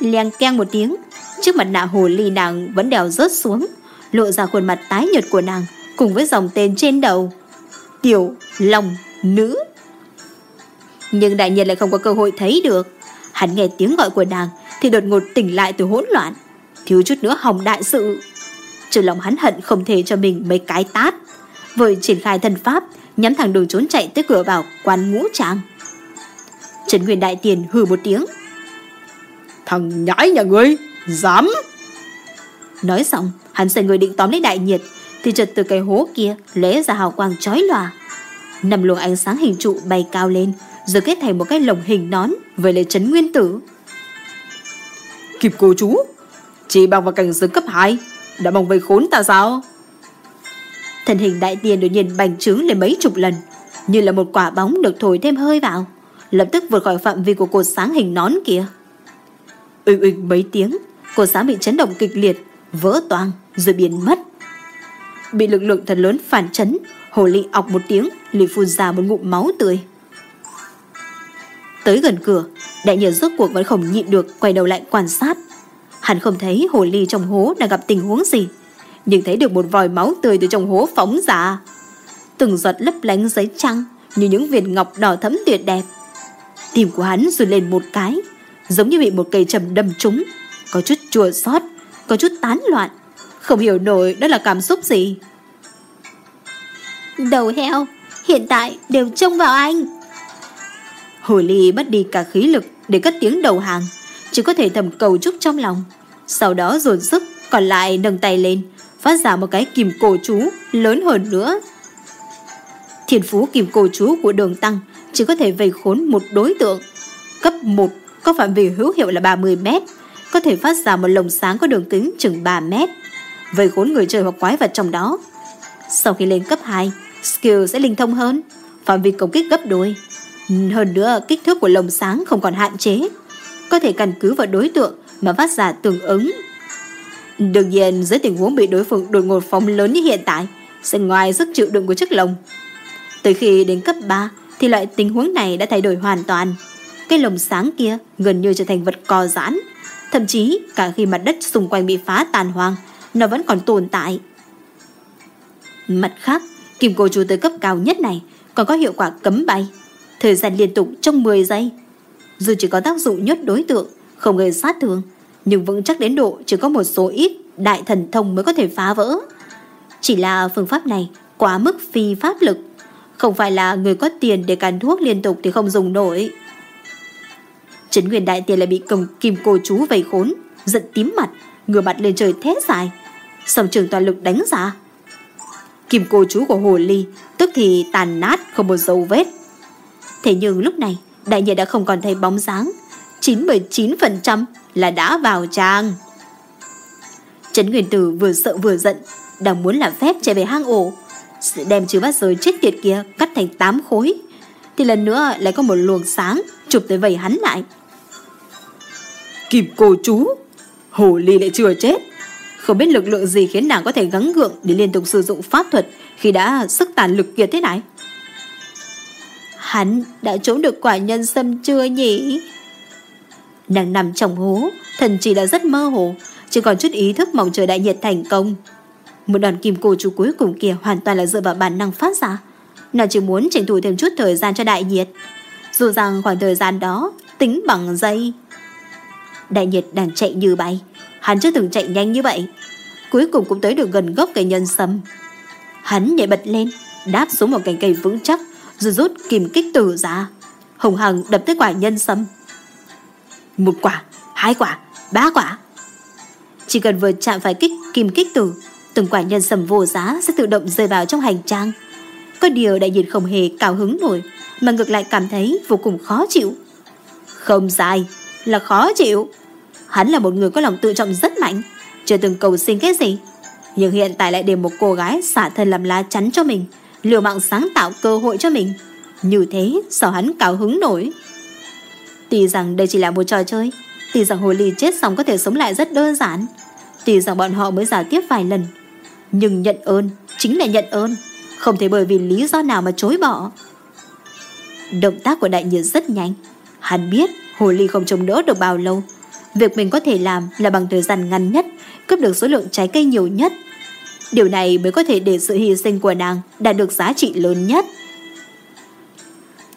Leng keng một tiếng, trước mặt nạ hồ ly nàng vẫn đèo rớt xuống, lộ ra khuôn mặt tái nhợt của nàng cùng với dòng tên trên đầu. Tiểu Long Nữ. Nhưng đại nhân lại không có cơ hội thấy được. Hắn nghe tiếng gọi của nàng thì đột ngột tỉnh lại từ hỗn loạn, thiếu chút nữa hỏng đại sự. Trong lòng hắn hận không thể cho mình mấy cái tát. Vội triển khai thần pháp, nhắm thẳng đường trốn chạy tới cửa vào quan ngũ trang. Trần Nguyên Đại Tiền hừ một tiếng. Thằng nhãi nhà ngươi, dám! Nói xong, hắn xoay người định tóm lấy đại nhiệt, thì chợt từ cái hố kia lóe ra hào quang chói lòa. Năm luồng ánh sáng hình trụ bay cao lên, rồi kết thành một cái lồng hình nón với lệ trấn nguyên tử. Kịp cô chú, chỉ bằng vào cảnh giới cấp 2, đã mong vây khốn ta sao? Thần hình đại tiền đột nhiên bành trướng lên mấy chục lần, như là một quả bóng được thổi thêm hơi vào, lập tức vượt khỏi phạm vi của cột sáng hình nón kia. Uỳnh uỳnh mấy tiếng, cột sáng bị chấn động kịch liệt, vỡ toang rồi biến mất. Bị lực lượng thật lớn phản chấn, hồ ly ọc một tiếng, liền phun ra một ngụm máu tươi. Tới gần cửa, đại nhờ rốt cuộc vẫn không nhịn được quay đầu lại quan sát. Hắn không thấy hồ ly trong hố đang gặp tình huống gì, nhưng thấy được một vòi máu tươi từ trong hố phóng ra. Từng giọt lấp lánh giấy trăng như những viên ngọc đỏ thẫm tuyệt đẹp. Tim của hắn rùi lên một cái, giống như bị một cây trầm đâm trúng, có chút chua xót, có chút tán loạn, không hiểu nổi đó là cảm xúc gì. Đầu heo, hiện tại đều trông vào anh. Hồ ly mất đi cả khí lực để cất tiếng đầu hàng, chỉ có thể thầm cầu chúc trong lòng. Sau đó dồn sức, còn lại nâng tay lên, phát ra một cái kìm cổ chú lớn hơn nữa. Thiên phú kìm cổ chú của đường tăng chỉ có thể vây khốn một đối tượng. Cấp 1 có phạm vi hữu hiệu là 30 mét, có thể phát ra một lồng sáng có đường kính chừng 3 mét, vây khốn người chơi hoặc quái vật trong đó. Sau khi lên cấp 2, skill sẽ linh thông hơn, phạm vi công kích gấp đôi. Hơn nữa, kích thước của lồng sáng không còn hạn chế, có thể căn cứ vào đối tượng mà phát ra tương ứng. Đương nhiên, dưới tình huống bị đối phương đột ngột phóng lớn như hiện tại, sẽ ngoài sức chịu đựng của chiếc lồng. Tới khi đến cấp 3 thì loại tình huống này đã thay đổi hoàn toàn. Cái lồng sáng kia gần như trở thành vật co giãn. Thậm chí cả khi mặt đất xung quanh bị phá tàn hoang, nó vẫn còn tồn tại. Mặt khác, kim cô chú tới cấp cao nhất này còn có hiệu quả cấm bay. Thời gian liên tục trong 10 giây. Dù chỉ có tác dụng nhốt đối tượng, không gây sát thương, nhưng vững chắc đến độ chỉ có một số ít đại thần thông mới có thể phá vỡ. Chỉ là phương pháp này quá mức phi pháp lực, không phải là người có tiền để càn thuốc liên tục thì không dùng nổi. Trấn Nguyên Đại Tiền lại bị cầm kim cô chú vây khốn, giận tím mặt, ngửa mặt lên trời thế dài. Song trường toàn lực đánh ra. Kim cô chú của Hồ Ly tức thì tàn nát không một dấu vết. Thế nhưng lúc này, đại nhiệt đã không còn thấy bóng dáng. 99% là đã vào trang. Trấn Nguyên Tử vừa sợ vừa giận, đang muốn làm phép chạy về hang ổ. Sự đem chứ bát giới chết tiệt kia cắt thành 8 khối. Thì lần nữa lại có một luồng sáng chụp tới vầy hắn lại. Kim cô chú, Hồ Ly lại chưa chết. Không biết lực lượng gì khiến nàng có thể gắng gượng để liên tục sử dụng pháp thuật khi đã sức tàn lực kiệt thế này. Hắn đã trốn được quả nhân sâm chưa nhỉ? Nàng nằm trong hố, thần chỉ là rất mơ hồ, chỉ còn chút ý thức mong chờ đại nhiệt thành công. Một đòn kim cô chú cuối cùng kia hoàn toàn là dựa vào bản năng phát ra. Nàng chỉ muốn tranh thủ thêm chút thời gian cho đại nhiệt. Dù rằng khoảng thời gian đó tính bằng giây. Đại nhiệt đang chạy như bay, hắn chưa từng chạy nhanh như vậy. Cuối cùng cũng tới được gần gốc cây nhân sâm. Hắn nhảy bật lên, đáp xuống một cành cây vững chắc, rồi rút kìm kích tử ra. Hồng Hằng đập tới quả nhân sâm. Một quả, hai quả, ba quả. Chỉ cần vừa chạm phải kích kìm kích tử, từng quả nhân sâm vô giá sẽ tự động rơi vào trong hành trang. Có điều đại nhiệt không hề cao hứng nổi, mà ngược lại cảm thấy vô cùng khó chịu. Không sai, là khó chịu. Hắn là một người có lòng tự trọng rất mạnh, chưa từng cầu xin cái gì. Nhưng hiện tại lại để một cô gái xả thân làm lá chắn cho mình, liều mạng sáng tạo cơ hội cho mình. Như thế sao hắn cao hứng nổi? Tuy rằng đây chỉ là một trò chơi Tuy rằng hồ ly chết xong có thể sống lại rất đơn giản. Tuy rằng bọn họ mới giả tiếp vài lần Nhưng nhận ơn Chính là nhận ơn Không thể bởi vì lý do nào mà chối bỏ. Động tác của đại nhiệt rất nhanh. Hắn biết hồ ly không chống đỡ được bao lâu Việc mình có thể làm là bằng thời gian ngắn nhất Cướp được số lượng trái cây nhiều nhất Điều này mới có thể để sự hy sinh của nàng Đạt được giá trị lớn nhất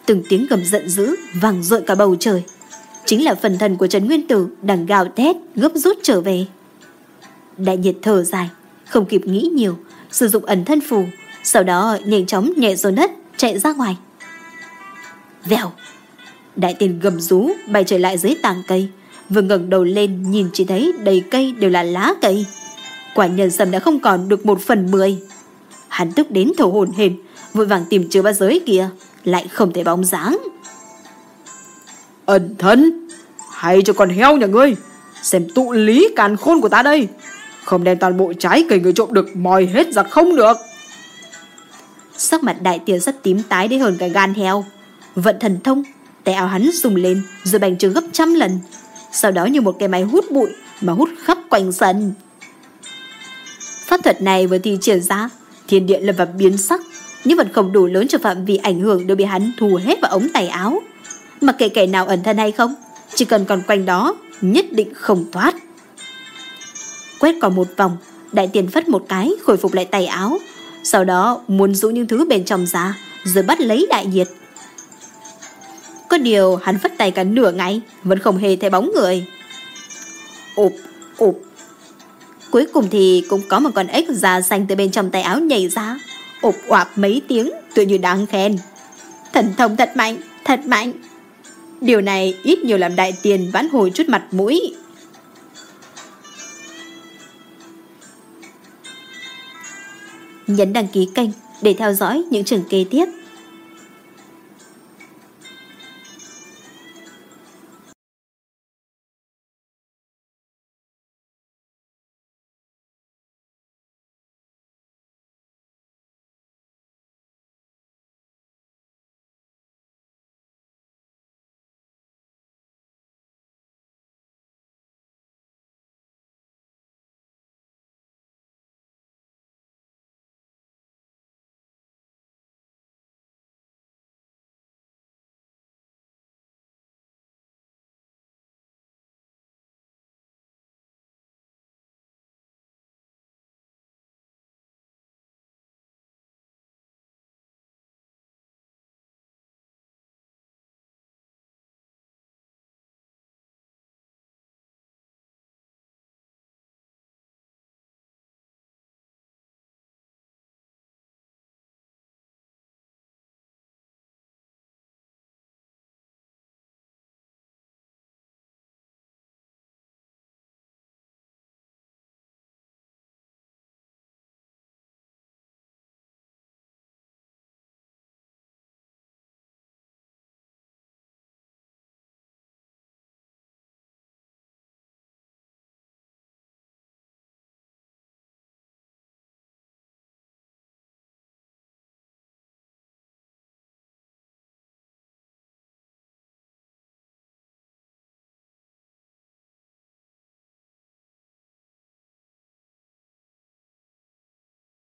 Từng tiếng gầm giận dữ vang dội cả bầu trời. Chính là phần thần của Trấn Nguyên Tử đang gào thét gấp rút trở về. Đại nhiệt thở dài, không kịp nghĩ nhiều, sử dụng ẩn thân phù, sau đó nhanh chóng nhẹ xuống đất chạy ra ngoài. Vèo! Đại tiền gầm rú bay trở lại dưới tàng cây, vừa ngẩng đầu lên nhìn chỉ thấy đầy cây đều là lá cây. Quả nhân sâm đã không còn được một phần mười. Hắn tức đến thổ hồn hển, vội vàng tìm chứa bát giới kia lại không thể bóng dáng. Ẩn thân, hay cho con heo nhà ngươi, xem tụ lý càn khôn của ta đây. Không đem toàn bộ trái cây người trộm được mòi hết ra không được. Sắc mặt đại tiền rất tím tái đến hơn cả gan heo. Vận thần thông, tay áo hắn dùng lên rồi bành trướng gấp trăm lần. Sau đó như một cái máy hút bụi mà hút khắp quanh sân. Pháp thuật này vừa thi triển ra, thiên địa lập vào biến sắc, những vật không đủ lớn cho phạm vi ảnh hưởng đều bị hắn thu hết vào ống tay áo. Mặc kệ kẻ nào ẩn thân hay không, chỉ cần còn quanh đó, nhất định không thoát. Quét còn một vòng, đại tiền phất một cái khôi phục lại tay áo, sau đó muốn rũ những thứ bên trong ra, rồi bắt lấy đại nhiệt. Có điều hắn vất tay cả nửa ngày, vẫn không hề thấy bóng người. Ụp, ụp. Cuối cùng thì cũng có một con ếch da xanh từ bên trong tay áo nhảy ra, ụp oạp mấy tiếng tự như đáng khen. Thần thông thật mạnh, thật mạnh. Điều này ít nhiều làm đại tiền vãn hồi chút mặt mũi. Nhấn đăng ký kênh để theo dõi những trường kế tiếp.